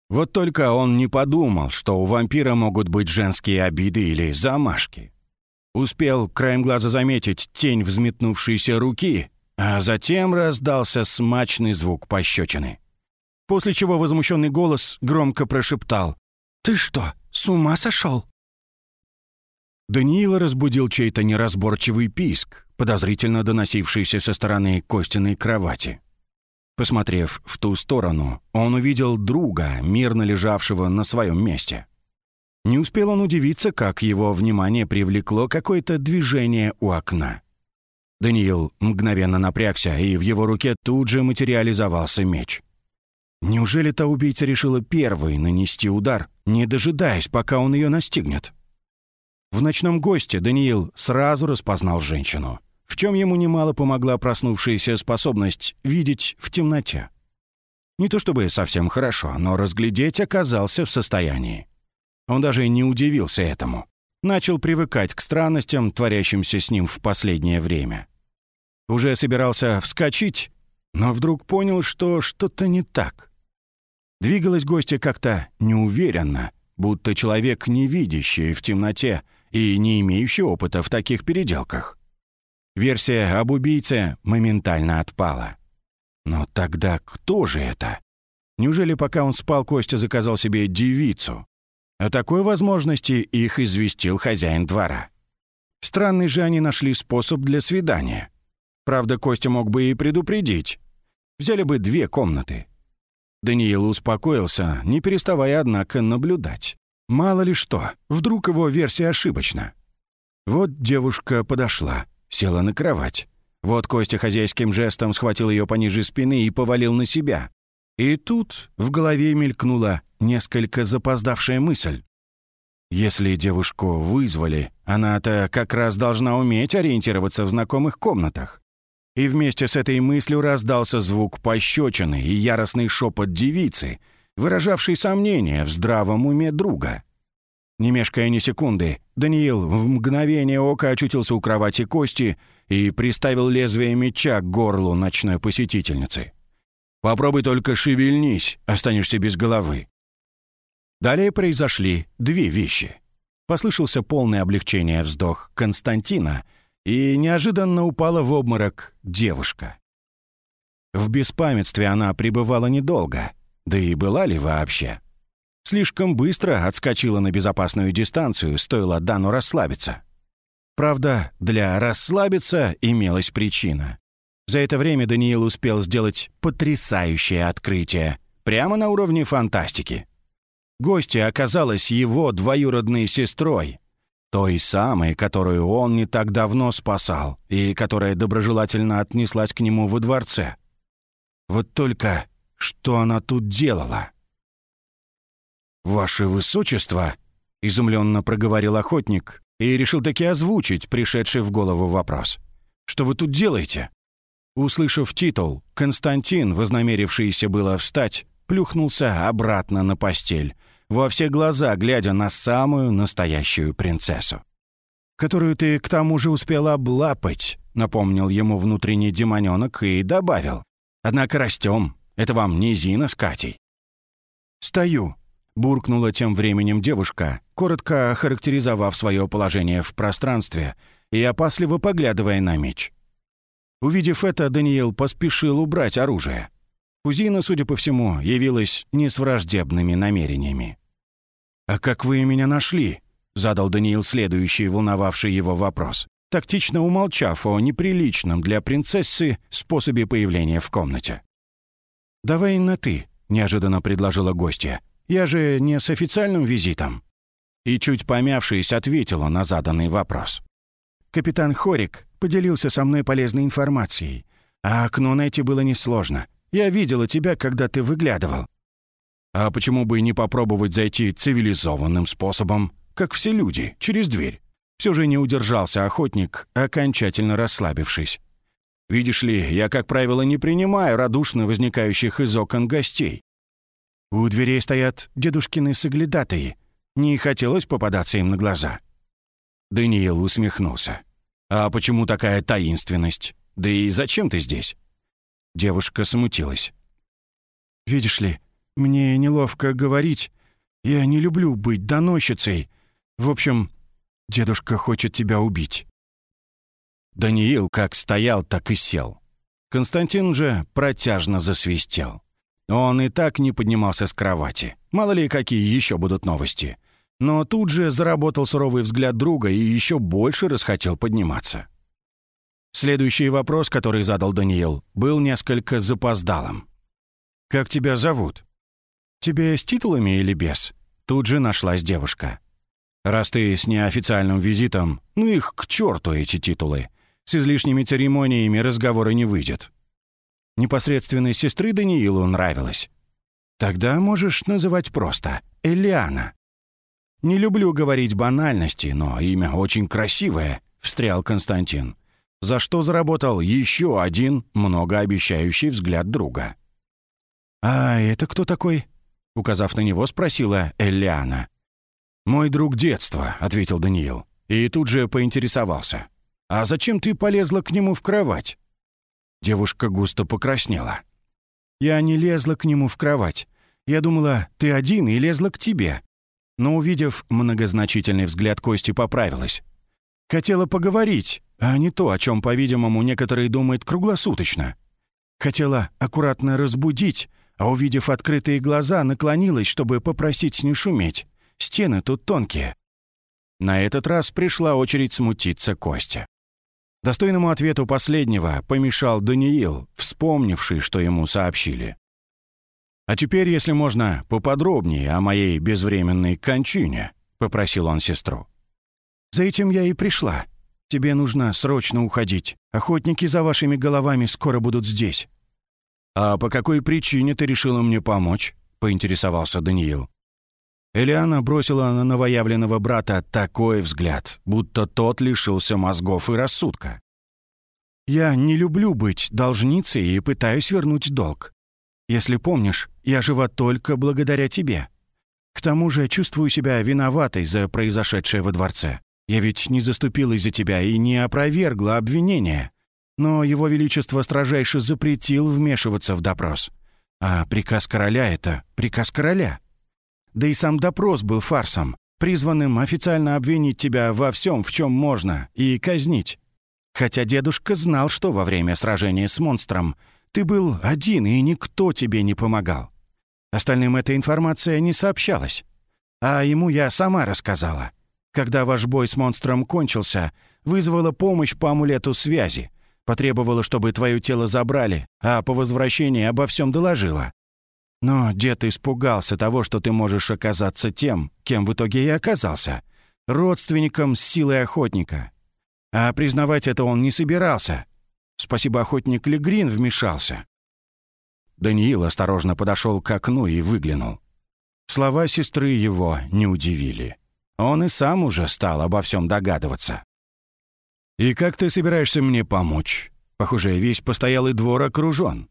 Вот только он не подумал, что у вампира могут быть женские обиды или замашки. Успел краем глаза заметить тень взметнувшейся руки, а затем раздался смачный звук пощечины. После чего возмущенный голос громко прошептал «Ты что, с ума сошел?» Даниила разбудил чей-то неразборчивый писк, подозрительно доносившийся со стороны Костиной кровати. Посмотрев в ту сторону, он увидел друга, мирно лежавшего на своем месте. Не успел он удивиться, как его внимание привлекло какое-то движение у окна. Даниил мгновенно напрягся, и в его руке тут же материализовался меч. Неужели та убийца решила первой нанести удар, не дожидаясь, пока он ее настигнет? В ночном госте Даниил сразу распознал женщину, в чем ему немало помогла проснувшаяся способность видеть в темноте. Не то чтобы совсем хорошо, но разглядеть оказался в состоянии. Он даже не удивился этому. Начал привыкать к странностям, творящимся с ним в последнее время. Уже собирался вскочить, но вдруг понял, что что-то не так. Двигалась гостья как-то неуверенно, будто человек, не видящий в темноте, и не имеющий опыта в таких переделках. Версия об убийце моментально отпала. Но тогда кто же это? Неужели пока он спал, Костя заказал себе девицу? О такой возможности их известил хозяин двора. Странный же они нашли способ для свидания. Правда, Костя мог бы и предупредить. Взяли бы две комнаты. Даниил успокоился, не переставая, однако, наблюдать. Мало ли что, вдруг его версия ошибочна. Вот девушка подошла, села на кровать. Вот Костя хозяйским жестом схватил ее пониже спины и повалил на себя. И тут в голове мелькнула несколько запоздавшая мысль. Если девушку вызвали, она-то как раз должна уметь ориентироваться в знакомых комнатах. И вместе с этой мыслью раздался звук пощечины и яростный шепот девицы — выражавший сомнение в здравом уме друга. Не мешкая ни секунды, Даниил в мгновение ока очутился у кровати Кости и приставил лезвие меча к горлу ночной посетительницы. «Попробуй только шевельнись, останешься без головы». Далее произошли две вещи. Послышался полное облегчение вздох Константина, и неожиданно упала в обморок девушка. В беспамятстве она пребывала недолго, да и была ли вообще. Слишком быстро отскочила на безопасную дистанцию, стоило Дану расслабиться. Правда, для расслабиться имелась причина. За это время Даниил успел сделать потрясающее открытие, прямо на уровне фантастики. Гостья оказалась его двоюродной сестрой, той самой, которую он не так давно спасал и которая доброжелательно отнеслась к нему во дворце. Вот только что она тут делала? «Ваше Высочество!» — изумленно проговорил охотник и решил таки озвучить пришедший в голову вопрос. «Что вы тут делаете?» Услышав титул, Константин, вознамерившийся было встать, плюхнулся обратно на постель, во все глаза глядя на самую настоящую принцессу. «Которую ты к тому же успела облапать», — напомнил ему внутренний демонёнок и добавил. «Однако растем. Это вам не Зина с Катей». «Стою», — буркнула тем временем девушка, коротко охарактеризовав свое положение в пространстве и опасливо поглядывая на меч. Увидев это, Даниил поспешил убрать оружие. Кузина, судя по всему, явилась не с враждебными намерениями. «А как вы меня нашли?» — задал Даниил следующий волновавший его вопрос, тактично умолчав о неприличном для принцессы способе появления в комнате. «Давай на «ты», — неожиданно предложила гостья. «Я же не с официальным визитом». И чуть помявшись, ответила на заданный вопрос. «Капитан Хорик поделился со мной полезной информацией. А окно найти было несложно. Я видела тебя, когда ты выглядывал. А почему бы не попробовать зайти цивилизованным способом, как все люди, через дверь? Все же не удержался охотник, окончательно расслабившись. Видишь ли, я, как правило, не принимаю радушно возникающих из окон гостей. У дверей стоят дедушкины соглядатые. Не хотелось попадаться им на глаза. Даниил усмехнулся. «А почему такая таинственность? Да и зачем ты здесь?» Девушка смутилась. «Видишь ли, мне неловко говорить. Я не люблю быть доносчицей. В общем, дедушка хочет тебя убить». Даниил как стоял, так и сел. Константин же протяжно засвистел. Он и так не поднимался с кровати. Мало ли, какие еще будут новости. Но тут же заработал суровый взгляд друга и еще больше расхотел подниматься. Следующий вопрос, который задал Даниил, был несколько запоздалым. «Как тебя зовут?» «Тебе с титулами или без?» Тут же нашлась девушка. «Раз ты с неофициальным визитом, ну их к черту эти титулы. С излишними церемониями разговора не выйдет». Непосредственной сестры Даниилу нравилось. «Тогда можешь называть просто Элиана». «Не люблю говорить банальности, но имя очень красивое», — встрял Константин, за что заработал еще один многообещающий взгляд друга. «А это кто такой?» Указав на него, спросила Эллиана. «Мой друг детства», — ответил Даниил. И тут же поинтересовался. «А зачем ты полезла к нему в кровать?» Девушка густо покраснела. «Я не лезла к нему в кровать. Я думала, ты один и лезла к тебе». Но, увидев многозначительный взгляд Кости, поправилась. «Хотела поговорить, а не то, о чем, по-видимому, некоторые думают круглосуточно. Хотела аккуратно разбудить, а увидев открытые глаза, наклонилась, чтобы попросить не шуметь. Стены тут тонкие. На этот раз пришла очередь смутиться Костя. Достойному ответу последнего помешал Даниил, вспомнивший, что ему сообщили. «А теперь, если можно, поподробнее о моей безвременной кончине», — попросил он сестру. «За этим я и пришла. Тебе нужно срочно уходить. Охотники за вашими головами скоро будут здесь. «А по какой причине ты решила мне помочь?» — поинтересовался Даниил. Элиана бросила на новоявленного брата такой взгляд, будто тот лишился мозгов и рассудка. «Я не люблю быть должницей и пытаюсь вернуть долг. Если помнишь, я жива только благодаря тебе. К тому же чувствую себя виноватой за произошедшее во дворце. Я ведь не заступила из-за тебя и не опровергла обвинения. Но его величество строжайше запретил вмешиваться в допрос. А приказ короля — это приказ короля. Да и сам допрос был фарсом, призванным официально обвинить тебя во всем, в чем можно, и казнить. Хотя дедушка знал, что во время сражения с монстром ты был один, и никто тебе не помогал. Остальным эта информация не сообщалась. А ему я сама рассказала. Когда ваш бой с монстром кончился, вызвала помощь по амулету связи, потребовала, чтобы твое тело забрали, а по возвращении обо всем доложила. Но дед испугался того, что ты можешь оказаться тем, кем в итоге и оказался, родственником с силой охотника. А признавать это он не собирался. Спасибо, охотник Легрин вмешался. Даниил осторожно подошел к окну и выглянул. Слова сестры его не удивили. Он и сам уже стал обо всем догадываться. «И как ты собираешься мне помочь? Похоже, весь постоялый двор окружен».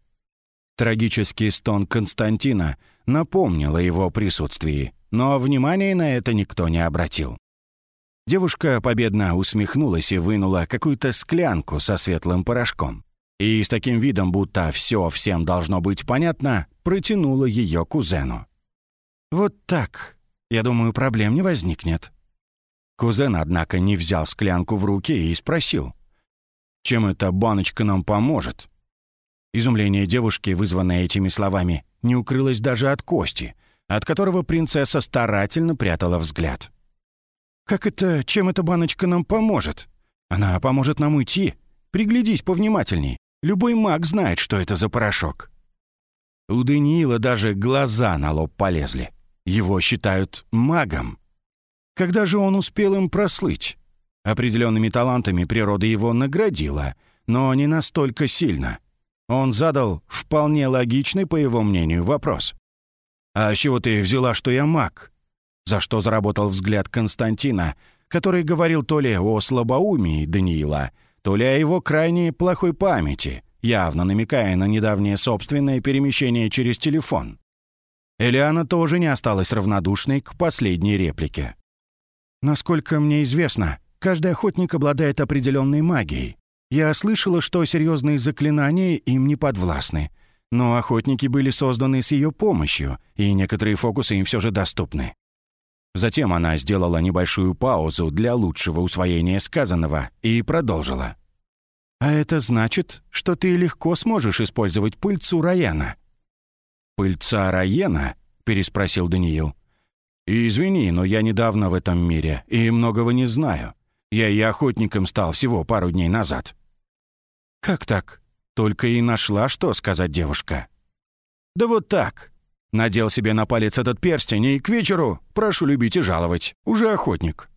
Трагический стон Константина напомнил о его присутствии, но внимания на это никто не обратил. Девушка победно усмехнулась и вынула какую-то склянку со светлым порошком. И с таким видом, будто все всем должно быть понятно, протянула ее кузену. «Вот так. Я думаю, проблем не возникнет». Кузен, однако, не взял склянку в руки и спросил. «Чем эта баночка нам поможет?» Изумление девушки, вызванное этими словами, не укрылось даже от Кости, от которого принцесса старательно прятала взгляд. «Как это... Чем эта баночка нам поможет? Она поможет нам уйти. Приглядись повнимательней. Любой маг знает, что это за порошок». У Даниила даже глаза на лоб полезли. Его считают магом. Когда же он успел им прослыть? Определенными талантами природа его наградила, но не настолько сильно. Он задал вполне логичный, по его мнению, вопрос. «А с чего ты взяла, что я маг?» За что заработал взгляд Константина, который говорил то ли о слабоумии Даниила, то ли о его крайне плохой памяти, явно намекая на недавнее собственное перемещение через телефон. Элиана тоже не осталась равнодушной к последней реплике. «Насколько мне известно, каждый охотник обладает определенной магией. Я слышала, что серьезные заклинания им не подвластны. Но охотники были созданы с ее помощью, и некоторые фокусы им все же доступны. Затем она сделала небольшую паузу для лучшего усвоения сказанного и продолжила. «А это значит, что ты легко сможешь использовать пыльцу Раяна». «Пыльца Раяна?» — переспросил Даниил. «Извини, но я недавно в этом мире и многого не знаю. Я и охотником стал всего пару дней назад». «Как так?» — только и нашла, что сказать девушка. «Да вот так. Надел себе на палец этот перстень, и к вечеру, прошу любить и жаловать, уже охотник.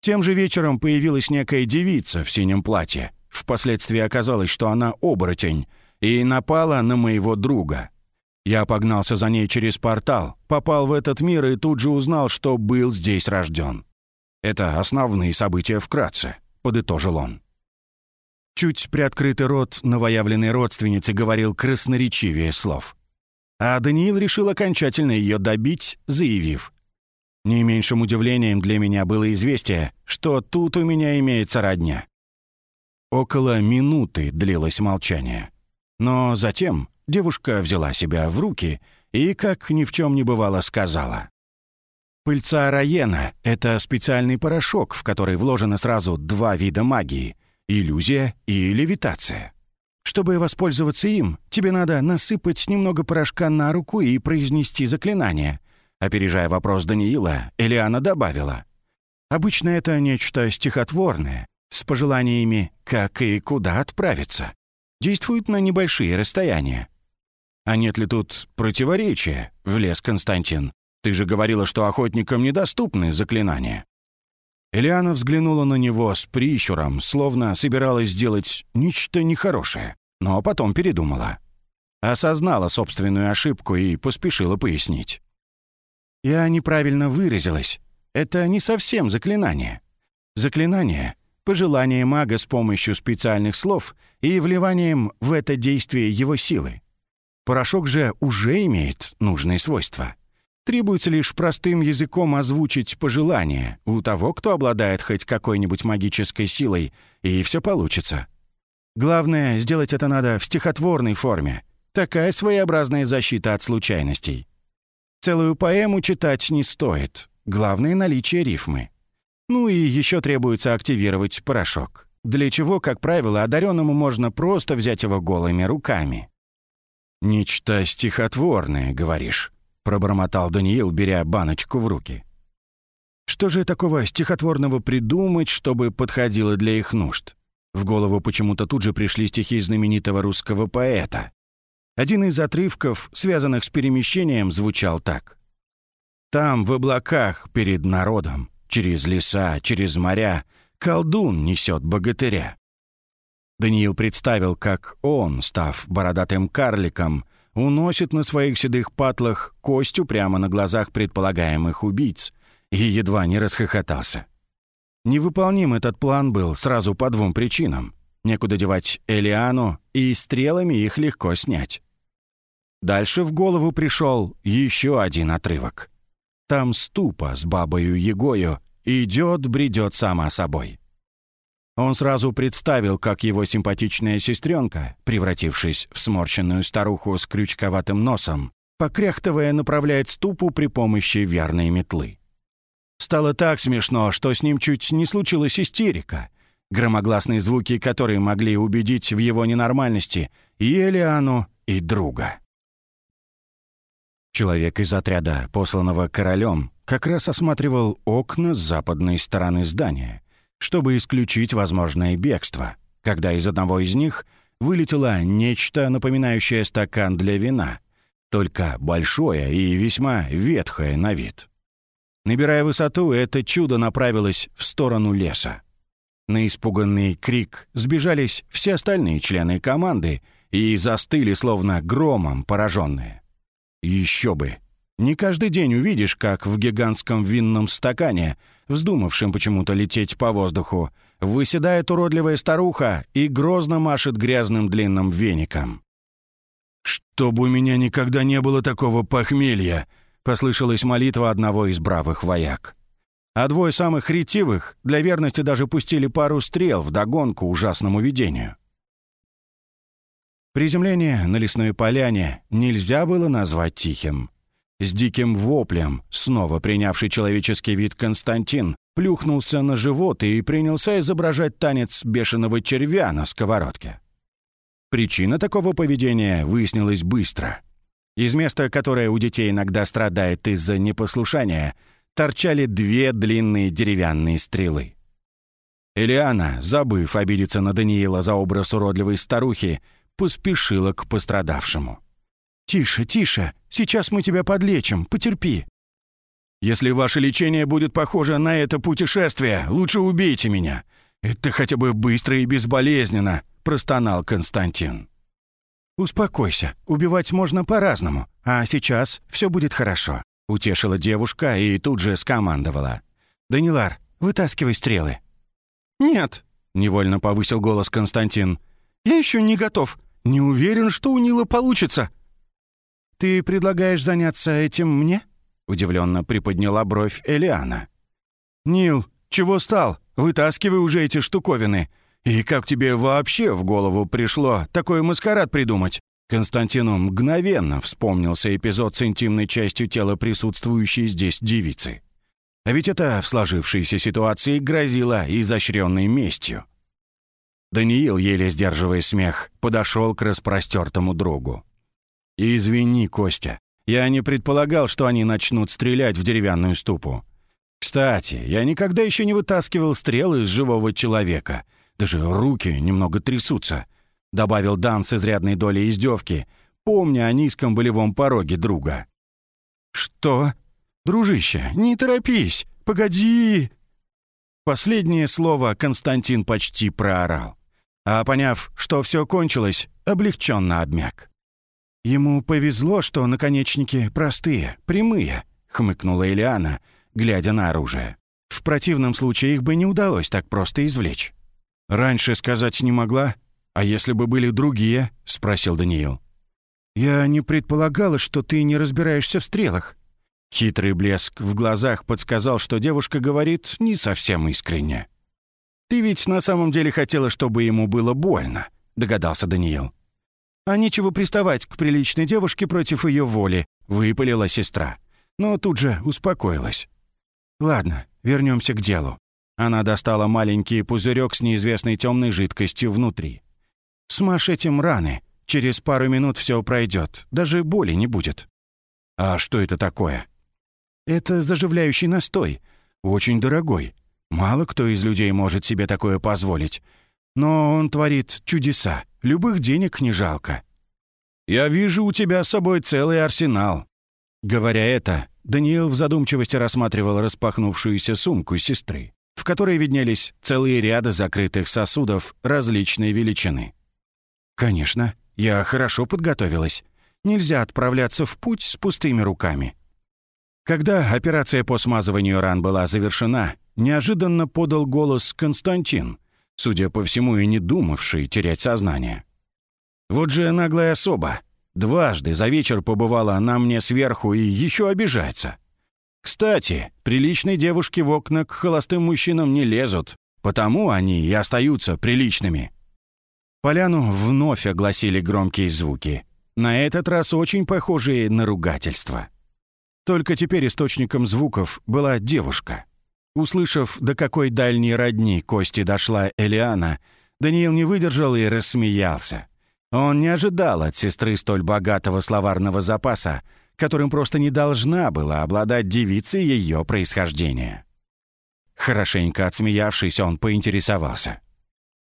Тем же вечером появилась некая девица в синем платье. Впоследствии оказалось, что она оборотень, и напала на моего друга. Я погнался за ней через портал, попал в этот мир и тут же узнал, что был здесь рожден. Это основные события вкратце, подытожил он. Чуть приоткрытый рот новоявленной родственницы говорил красноречивее слов. А Даниил решил окончательно ее добить, заявив. «Не меньшим удивлением для меня было известие, что тут у меня имеется родня». Около минуты длилось молчание. Но затем девушка взяла себя в руки и, как ни в чем не бывало, сказала. «Пыльца Раена — это специальный порошок, в который вложено сразу два вида магии — иллюзия и левитация. Чтобы воспользоваться им, тебе надо насыпать немного порошка на руку и произнести заклинание. Опережая вопрос Даниила, Элиана добавила. Обычно это нечто стихотворное, с пожеланиями «как и куда отправиться». Действует на небольшие расстояния. «А нет ли тут противоречия?» — влез Константин. «Ты же говорила, что охотникам недоступны заклинания». Элиана взглянула на него с прищуром, словно собиралась сделать нечто нехорошее, но потом передумала. Осознала собственную ошибку и поспешила пояснить. «Я неправильно выразилась. Это не совсем заклинание. Заклинание — пожелание мага с помощью специальных слов и вливанием в это действие его силы. Порошок же уже имеет нужные свойства. Требуется лишь простым языком озвучить пожелание у того, кто обладает хоть какой-нибудь магической силой, и все получится. Главное, сделать это надо в стихотворной форме. Такая своеобразная защита от случайностей. Целую поэму читать не стоит. Главное — наличие рифмы. Ну и еще требуется активировать порошок. Для чего, как правило, одаренному можно просто взять его голыми руками. «Нечто стихотворное, говоришь», — пробормотал Даниил, беря баночку в руки. «Что же такого стихотворного придумать, чтобы подходило для их нужд?» В голову почему-то тут же пришли стихи знаменитого русского поэта. Один из отрывков, связанных с перемещением, звучал так. «Там, в облаках, перед народом, через леса, через моря, колдун несет богатыря». Даниил представил, как он, став бородатым карликом, уносит на своих седых патлах Костю прямо на глазах предполагаемых убийц, и едва не расхохотался. Невыполним этот план был сразу по двум причинам. Некуда девать Элиану, и стрелами их легко снять. Дальше в голову пришел еще один отрывок. Там ступа с бабою Егою идет-бредет сама собой. Он сразу представил, как его симпатичная сестренка, превратившись в сморщенную старуху с крючковатым носом, покряхтывая, направляет ступу при помощи верной метлы. Стало так смешно, что с ним чуть не случилась истерика. Громогласные звуки, которые могли убедить в его ненормальности и Элиану, и друга. Человек из отряда, посланного королем, как раз осматривал окна с западной стороны здания, чтобы исключить возможное бегство, когда из одного из них вылетело нечто, напоминающее стакан для вина, только большое и весьма ветхое на вид. Набирая высоту, это чудо направилось в сторону леса. На испуганный крик сбежались все остальные члены команды и застыли, словно громом пораженные. Еще бы! Не каждый день увидишь, как в гигантском винном стакане, вздумавшем почему-то лететь по воздуху, выседает уродливая старуха и грозно машет грязным длинным веником. «Чтобы у меня никогда не было такого похмелья!» послышалась молитва одного из бравых вояк. А двое самых ретивых для верности даже пустили пару стрел в догонку ужасному видению. Приземление на лесной поляне нельзя было назвать тихим. С диким воплем, снова принявший человеческий вид Константин, плюхнулся на живот и принялся изображать танец бешеного червя на сковородке. Причина такого поведения выяснилась быстро — из места, которое у детей иногда страдает из-за непослушания, торчали две длинные деревянные стрелы. Элиана, забыв обидеться на Даниила за образ уродливой старухи, поспешила к пострадавшему. «Тише, тише, сейчас мы тебя подлечим, потерпи». «Если ваше лечение будет похоже на это путешествие, лучше убейте меня. Это хотя бы быстро и безболезненно», — простонал Константин. «Успокойся, убивать можно по-разному, а сейчас все будет хорошо», — утешила девушка и тут же скомандовала. «Данилар, вытаскивай стрелы». «Нет», — невольно повысил голос Константин. «Я еще не готов. Не уверен, что у Нила получится». «Ты предлагаешь заняться этим мне?» — удивленно приподняла бровь Элиана. «Нил, чего стал? Вытаскивай уже эти штуковины. «И как тебе вообще в голову пришло такой маскарад придумать?» Константину мгновенно вспомнился эпизод с интимной частью тела присутствующей здесь девицы. А ведь это в сложившейся ситуации грозило изощренной местью. Даниил, еле сдерживая смех, подошел к распростертому другу. «Извини, Костя, я не предполагал, что они начнут стрелять в деревянную ступу. Кстати, я никогда еще не вытаскивал стрелы из живого человека — даже руки немного трясутся», — добавил Дан с изрядной долей издевки, помня о низком болевом пороге друга. «Что? Дружище, не торопись, погоди!» Последнее слово Константин почти проорал, а поняв, что все кончилось, облегченно обмяк. «Ему повезло, что наконечники простые, прямые», — хмыкнула Элиана, глядя на оружие. «В противном случае их бы не удалось так просто извлечь». «Раньше сказать не могла? А если бы были другие?» — спросил Даниил. «Я не предполагала, что ты не разбираешься в стрелах. Хитрый блеск в глазах подсказал, что девушка говорит не совсем искренне. «Ты ведь на самом деле хотела, чтобы ему было больно», — догадался Даниил. «А нечего приставать к приличной девушке против ее воли», — выпалила сестра. Но тут же успокоилась. «Ладно, вернемся к делу». Она достала маленький пузырек с неизвестной темной жидкостью внутри. «Смажь этим раны. Через пару минут все пройдет. Даже боли не будет». «А что это такое?» «Это заживляющий настой. Очень дорогой. Мало кто из людей может себе такое позволить. Но он творит чудеса. Любых денег не жалко». «Я вижу у тебя с собой целый арсенал». Говоря это, Даниил в задумчивости рассматривал распахнувшуюся сумку сестры, в которой виднелись целые ряды закрытых сосудов различной величины. «Конечно, я хорошо подготовилась. Нельзя отправляться в путь с пустыми руками». Когда операция по смазыванию ран была завершена, неожиданно подал голос Константин, судя по всему и не думавший терять сознание. «Вот же наглая особа. Дважды за вечер побывала на мне сверху и еще обижается. Кстати, приличные девушки в окна к холостым мужчинам не лезут, потому они и остаются приличными». Поляну вновь огласили громкие звуки, на этот раз очень похожие на ругательство. Только теперь источником звуков была девушка. Услышав, до какой дальней родни Кости дошла Элиана, Даниил не выдержал и рассмеялся. Он не ожидал от сестры столь богатого словарного запаса, которым просто не должна была обладать девица ее происхождения. Хорошенько отсмеявшись, он поинтересовался.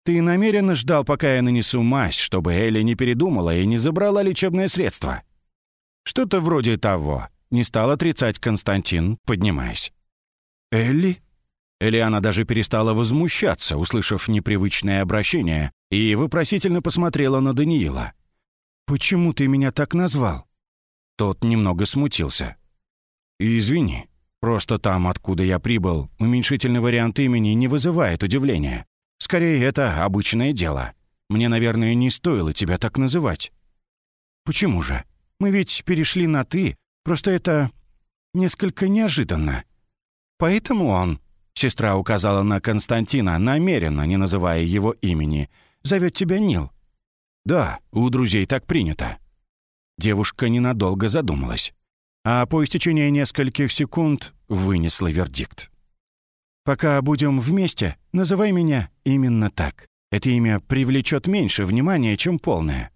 «Ты намеренно ждал, пока я нанесу мазь, чтобы Элли не передумала и не забрала лечебное средство?» «Что-то вроде того», — не стал отрицать Константин, поднимаясь. «Элли?» Элиана даже перестала возмущаться, услышав непривычное обращение, и вопросительно посмотрела на Даниила. «Почему ты меня так назвал?» Тот немного смутился. «Извини, просто там, откуда я прибыл, уменьшительный вариант имени не вызывает удивления. Скорее, это обычное дело. Мне, наверное, не стоило тебя так называть». «Почему же? Мы ведь перешли на «ты», просто это несколько неожиданно. Поэтому он...» Сестра указала на Константина, намеренно не называя его имени. «Зовет тебя Нил». «Да, у друзей так принято». Девушка ненадолго задумалась, а по истечении нескольких секунд вынесла вердикт. «Пока будем вместе, называй меня именно так. Это имя привлечет меньше внимания, чем полное».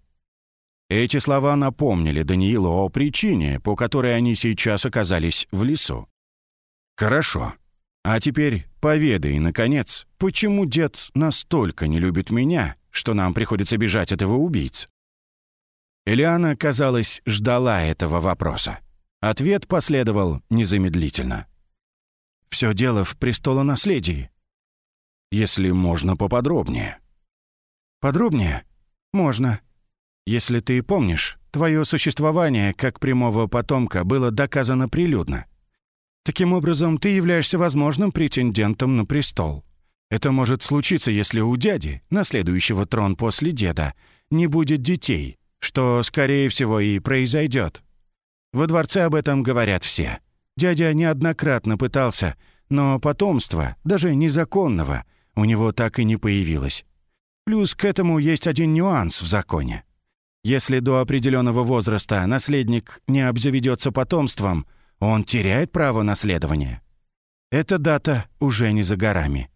Эти слова напомнили Даниилу о причине, по которой они сейчас оказались в лесу. «Хорошо. А теперь поведай, наконец, почему дед настолько не любит меня, что нам приходится бежать от его убийц?» Элиана, казалось, ждала этого вопроса. Ответ последовал незамедлительно. «Все дело в престолонаследии. Если можно поподробнее». «Подробнее? Можно. Если ты помнишь, твое существование как прямого потомка было доказано прилюдно. Таким образом, ты являешься возможным претендентом на престол. Это может случиться, если у дяди, наследующего трон после деда, не будет детей, что, скорее всего, и произойдет. Во дворце об этом говорят все. Дядя неоднократно пытался, но потомства, даже незаконного, у него так и не появилось. Плюс к этому есть один нюанс в законе. Если до определенного возраста наследник не обзаведется потомством, он теряет право наследования. Эта дата уже не за горами.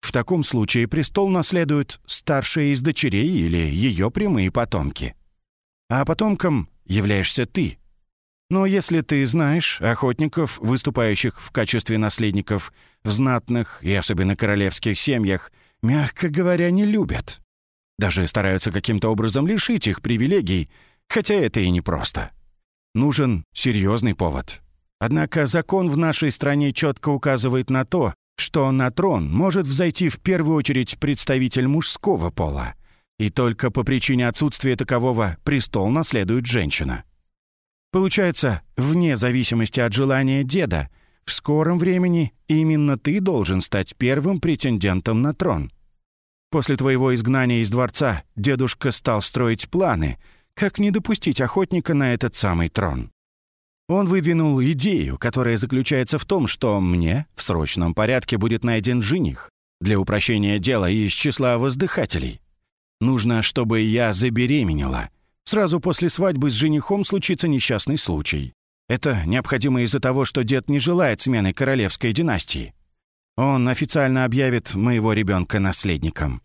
В таком случае престол наследует старшая из дочерей или ее прямые потомки. А потомком являешься ты. Но если ты знаешь охотников, выступающих в качестве наследников в знатных и особенно королевских семьях, мягко говоря, не любят. Даже стараются каким-то образом лишить их привилегий, хотя это и непросто. Нужен серьезный повод, Однако закон в нашей стране четко указывает на то, что на трон может взойти в первую очередь представитель мужского пола, и только по причине отсутствия такового престол наследует женщина. Получается, вне зависимости от желания деда, в скором времени именно ты должен стать первым претендентом на трон. После твоего изгнания из дворца дедушка стал строить планы, как не допустить охотника на этот самый трон. Он выдвинул идею, которая заключается в том, что мне в срочном порядке будет найден жених для упрощения дела из числа воздыхателей. Нужно, чтобы я забеременела. Сразу после свадьбы с женихом случится несчастный случай. Это необходимо из-за того, что дед не желает смены королевской династии. Он официально объявит моего ребенка наследником.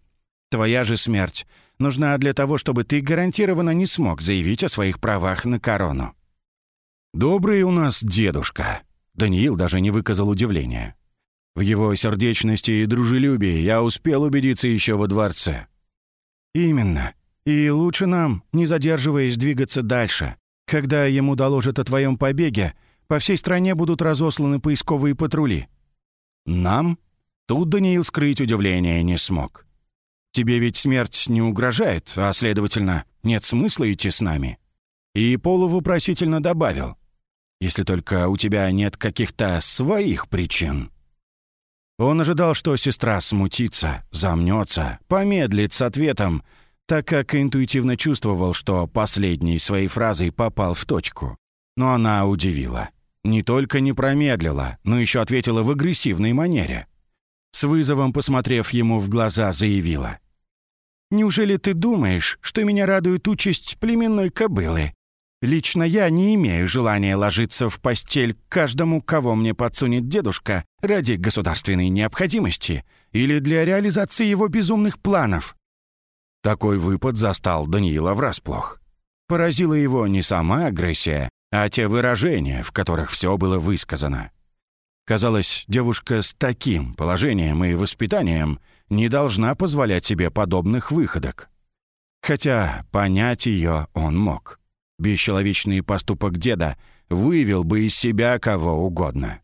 Твоя же смерть нужна для того, чтобы ты гарантированно не смог заявить о своих правах на корону». «Добрый у нас дедушка», — Даниил даже не выказал удивления. В его сердечности и дружелюбии я успел убедиться еще во дворце. «Именно. И лучше нам, не задерживаясь, двигаться дальше. Когда ему доложат о твоем побеге, по всей стране будут разосланы поисковые патрули». «Нам?» Тут Даниил скрыть удивление не смог. Тебе ведь смерть не угрожает, а, следовательно, нет смысла идти с нами». И Полу вопросительно добавил. «Если только у тебя нет каких-то своих причин». Он ожидал, что сестра смутится, замнется, помедлит с ответом, так как интуитивно чувствовал, что последней своей фразой попал в точку. Но она удивила. Не только не промедлила, но еще ответила в агрессивной манере. С вызовом, посмотрев ему в глаза, заявила. «Неужели ты думаешь, что меня радует участь племенной кобылы? Лично я не имею желания ложиться в постель каждому, кого мне подсунет дедушка ради государственной необходимости или для реализации его безумных планов». Такой выпад застал Даниила врасплох. Поразила его не сама агрессия, а те выражения, в которых все было высказано. Казалось, девушка с таким положением и воспитанием не должна позволять себе подобных выходок. Хотя понять ее он мог. Бесчеловечный поступок деда вывел бы из себя кого угодно.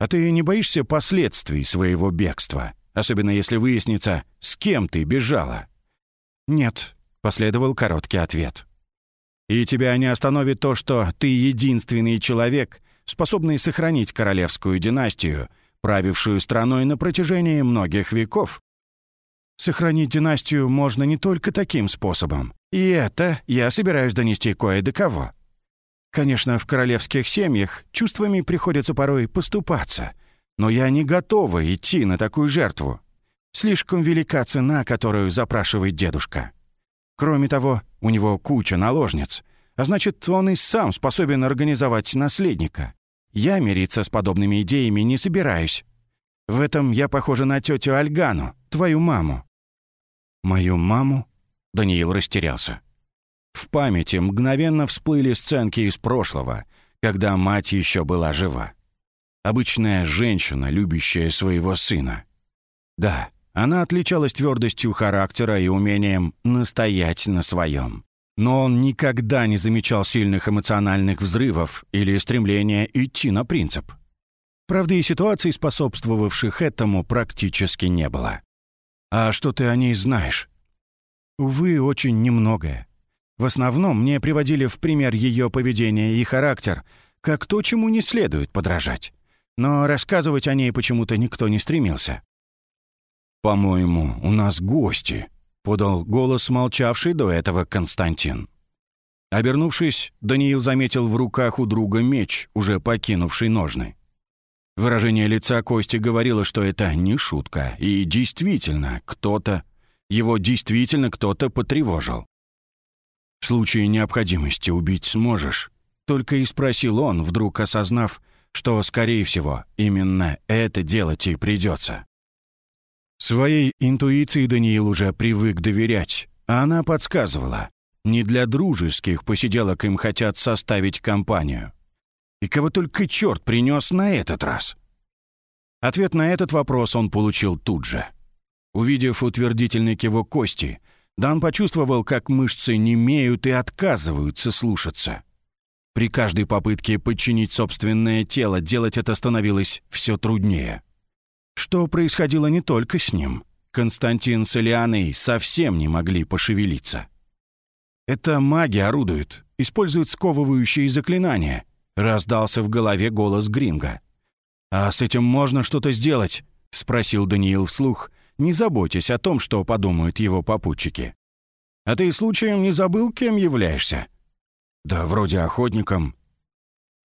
А ты не боишься последствий своего бегства, особенно если выяснится, с кем ты бежала? Нет, последовал короткий ответ. И тебя не остановит то, что ты единственный человек, способный сохранить королевскую династию, правившую страной на протяжении многих веков. Сохранить династию можно не только таким способом. И это я собираюсь донести кое до кого. Конечно, в королевских семьях чувствами приходится порой поступаться, но я не готова идти на такую жертву. Слишком велика цена, которую запрашивает дедушка. Кроме того, у него куча наложниц, а значит, он и сам способен организовать наследника. Я мириться с подобными идеями не собираюсь. В этом я похожа на тетю Альгану, твою маму». «Мою маму?» — Даниил растерялся. В памяти мгновенно всплыли сценки из прошлого, когда мать еще была жива. Обычная женщина, любящая своего сына. Да, она отличалась твердостью характера и умением настоять на своем. Но он никогда не замечал сильных эмоциональных взрывов или стремления идти на принцип. Правда, и ситуаций, способствовавших этому, практически не было. «А что ты о ней знаешь?» «Увы, очень немногое. В основном мне приводили в пример ее поведение и характер, как то, чему не следует подражать. Но рассказывать о ней почему-то никто не стремился». «По-моему, у нас гости», подал голос молчавший до этого Константин. Обернувшись, Даниил заметил в руках у друга меч, уже покинувший ножны. Выражение лица Кости говорило, что это не шутка, и действительно кто-то, его действительно кто-то потревожил. «В случае необходимости убить сможешь?» Только и спросил он, вдруг осознав, что, скорее всего, именно это делать и придется. Своей интуиции Даниил уже привык доверять, а она подсказывала. Не для дружеских посиделок им хотят составить компанию. И кого только черт принес на этот раз? Ответ на этот вопрос он получил тут же. Увидев утвердительный кивок кости, Дан почувствовал, как мышцы немеют и отказываются слушаться. При каждой попытке подчинить собственное тело делать это становилось все труднее что происходило не только с ним. Константин с Элианой совсем не могли пошевелиться. «Это маги орудуют, используют сковывающие заклинания», — раздался в голове голос Гринга. «А с этим можно что-то сделать?» — спросил Даниил вслух, не заботясь о том, что подумают его попутчики. «А ты случаем не забыл, кем являешься?» «Да вроде охотником».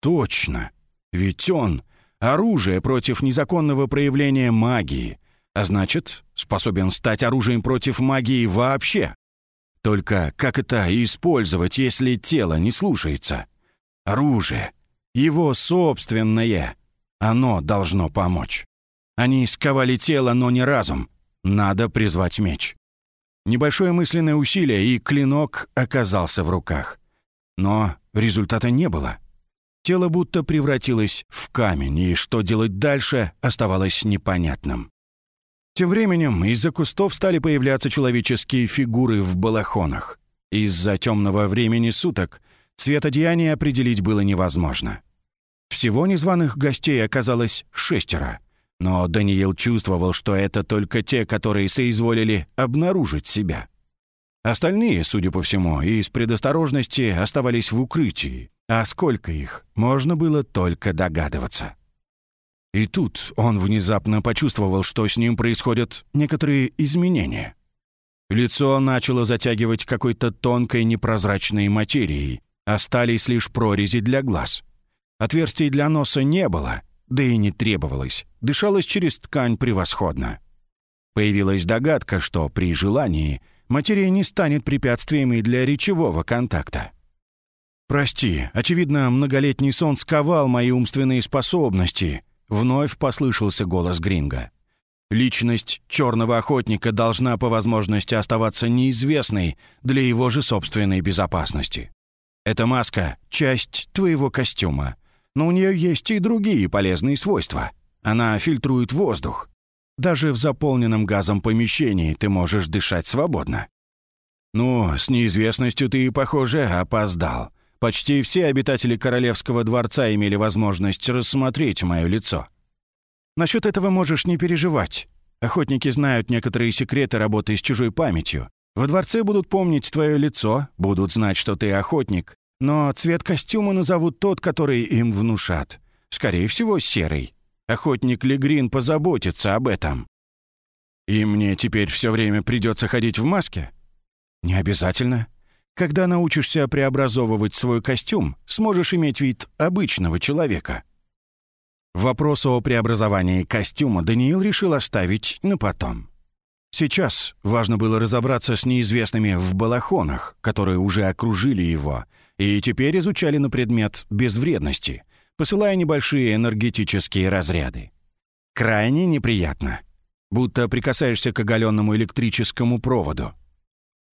Точно. Ведь он — оружие против незаконного проявления магии, а значит, способен стать оружием против магии вообще. Только как это использовать, если тело не слушается? Оружие. Его собственное. Оно должно помочь. Они сковали тело, но не разум. Надо призвать меч. Небольшое мысленное усилие, и клинок оказался в руках. Но результата не было. Тело будто превратилось в камень, и что делать дальше, оставалось непонятным. Тем временем из-за кустов стали появляться человеческие фигуры в балахонах. Из-за темного времени суток цвет одеяния определить было невозможно. Всего незваных гостей оказалось шестеро, но Даниил чувствовал, что это только те, которые соизволили обнаружить себя. Остальные, судя по всему, из предосторожности оставались в укрытии, а сколько их, можно было только догадываться. И тут он внезапно почувствовал, что с ним происходят некоторые изменения. Лицо начало затягивать какой-то тонкой непрозрачной материей, остались лишь прорези для глаз. Отверстий для носа не было, да и не требовалось, дышалось через ткань превосходно. Появилась догадка, что при желании материя не станет препятствием и для речевого контакта. «Прости, очевидно, многолетний сон сковал мои умственные способности», Вновь послышался голос Гринга. Личность черного охотника должна по возможности оставаться неизвестной для его же собственной безопасности. Эта маска — часть твоего костюма, но у нее есть и другие полезные свойства. Она фильтрует воздух. Даже в заполненном газом помещении ты можешь дышать свободно. Ну, с неизвестностью ты, похоже, опоздал. Почти все обитатели Королевского дворца имели возможность рассмотреть мое лицо. Насчет этого можешь не переживать. Охотники знают некоторые секреты работы с чужой памятью. Во дворце будут помнить твое лицо, будут знать, что ты охотник, но цвет костюма назовут тот, который им внушат. Скорее всего, серый. Охотник Легрин позаботится об этом. И мне теперь все время придется ходить в маске? Не обязательно. Когда научишься преобразовывать свой костюм, сможешь иметь вид обычного человека. Вопрос о преобразовании костюма Даниил решил оставить на потом. Сейчас важно было разобраться с неизвестными в балахонах, которые уже окружили его, и теперь изучали на предмет безвредности, посылая небольшие энергетические разряды. Крайне неприятно. Будто прикасаешься к оголенному электрическому проводу.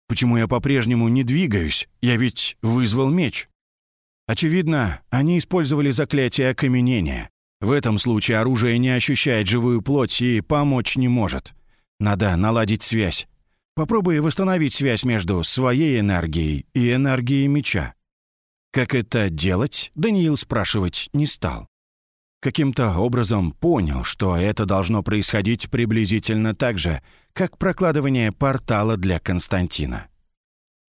Почему я по-прежнему не двигаюсь? Я ведь вызвал меч. Очевидно, они использовали заклятие окаменения. В этом случае оружие не ощущает живую плоть и помочь не может. Надо наладить связь. Попробуй восстановить связь между своей энергией и энергией меча. Как это делать, Даниил спрашивать не стал. Каким-то образом понял, что это должно происходить приблизительно так же, как прокладывание портала для Константина.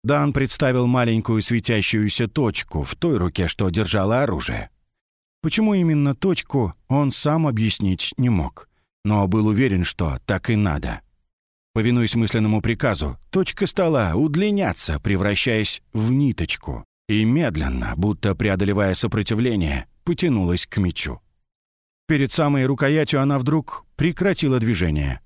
Дан представил маленькую светящуюся точку в той руке, что держала оружие. Почему именно точку, он сам объяснить не мог, но был уверен, что так и надо. Повинуясь мысленному приказу, точка стала удлиняться, превращаясь в ниточку, и медленно, будто преодолевая сопротивление, потянулась к мечу. Перед самой рукоятью она вдруг прекратила движение,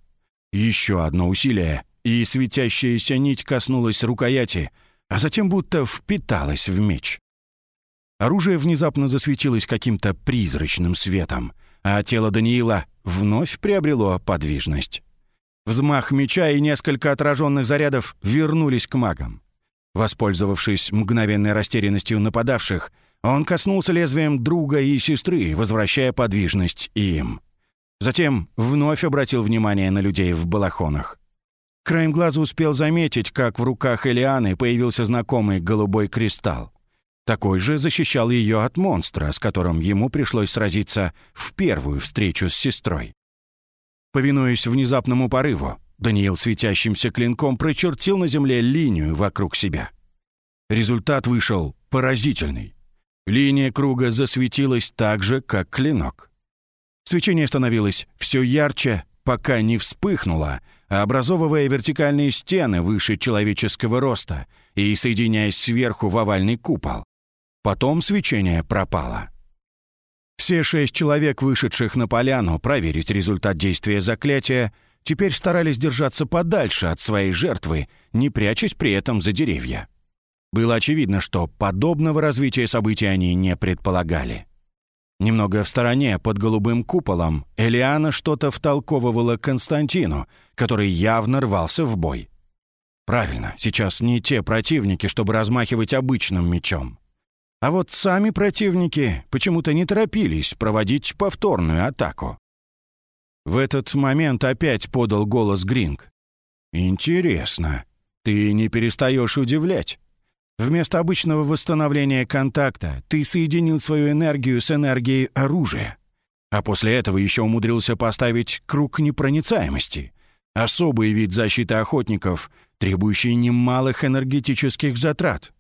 еще одно усилие, и светящаяся нить коснулась рукояти, а затем будто впиталась в меч. Оружие внезапно засветилось каким-то призрачным светом, а тело Даниила вновь приобрело подвижность. Взмах меча и несколько отраженных зарядов вернулись к магам. Воспользовавшись мгновенной растерянностью нападавших, он коснулся лезвием друга и сестры, возвращая подвижность им. Затем вновь обратил внимание на людей в балахонах. Краем глаза успел заметить, как в руках Элианы появился знакомый голубой кристалл. Такой же защищал ее от монстра, с которым ему пришлось сразиться в первую встречу с сестрой. Повинуясь внезапному порыву, Даниил светящимся клинком прочертил на земле линию вокруг себя. Результат вышел поразительный. Линия круга засветилась так же, как клинок. Свечение становилось все ярче, пока не вспыхнуло, образовывая вертикальные стены выше человеческого роста и соединяясь сверху в овальный купол. Потом свечение пропало. Все шесть человек, вышедших на поляну проверить результат действия заклятия, теперь старались держаться подальше от своей жертвы, не прячась при этом за деревья. Было очевидно, что подобного развития событий они не предполагали. Немного в стороне, под голубым куполом, Элиана что-то втолковывала Константину, который явно рвался в бой. Правильно, сейчас не те противники, чтобы размахивать обычным мечом. А вот сами противники почему-то не торопились проводить повторную атаку. В этот момент опять подал голос Гринг. «Интересно. Ты не перестаешь удивлять. Вместо обычного восстановления контакта ты соединил свою энергию с энергией оружия. А после этого еще умудрился поставить круг непроницаемости. Особый вид защиты охотников, требующий немалых энергетических затрат.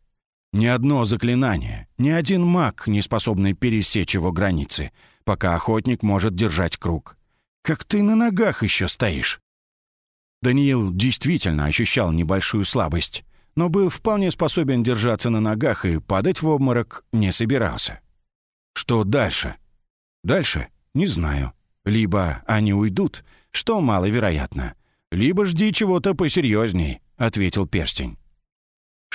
Ни одно заклинание, ни один маг не способный пересечь его границы, пока охотник может держать круг. Как ты на ногах еще стоишь?» Даниил действительно ощущал небольшую слабость, но был вполне способен держаться на ногах и падать в обморок не собирался. Что дальше? Дальше? Не знаю. Либо они уйдут, что маловероятно, либо жди чего-то посерьезней, ответил перстень.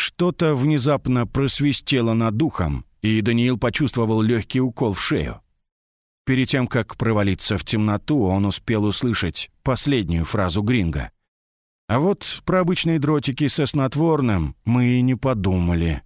Что-то внезапно просвистело над духом, и Даниил почувствовал легкий укол в шею. Перед тем, как провалиться в темноту, он успел услышать последнюю фразу Гринга. А вот про обычные дротики со снотворным мы и не подумали.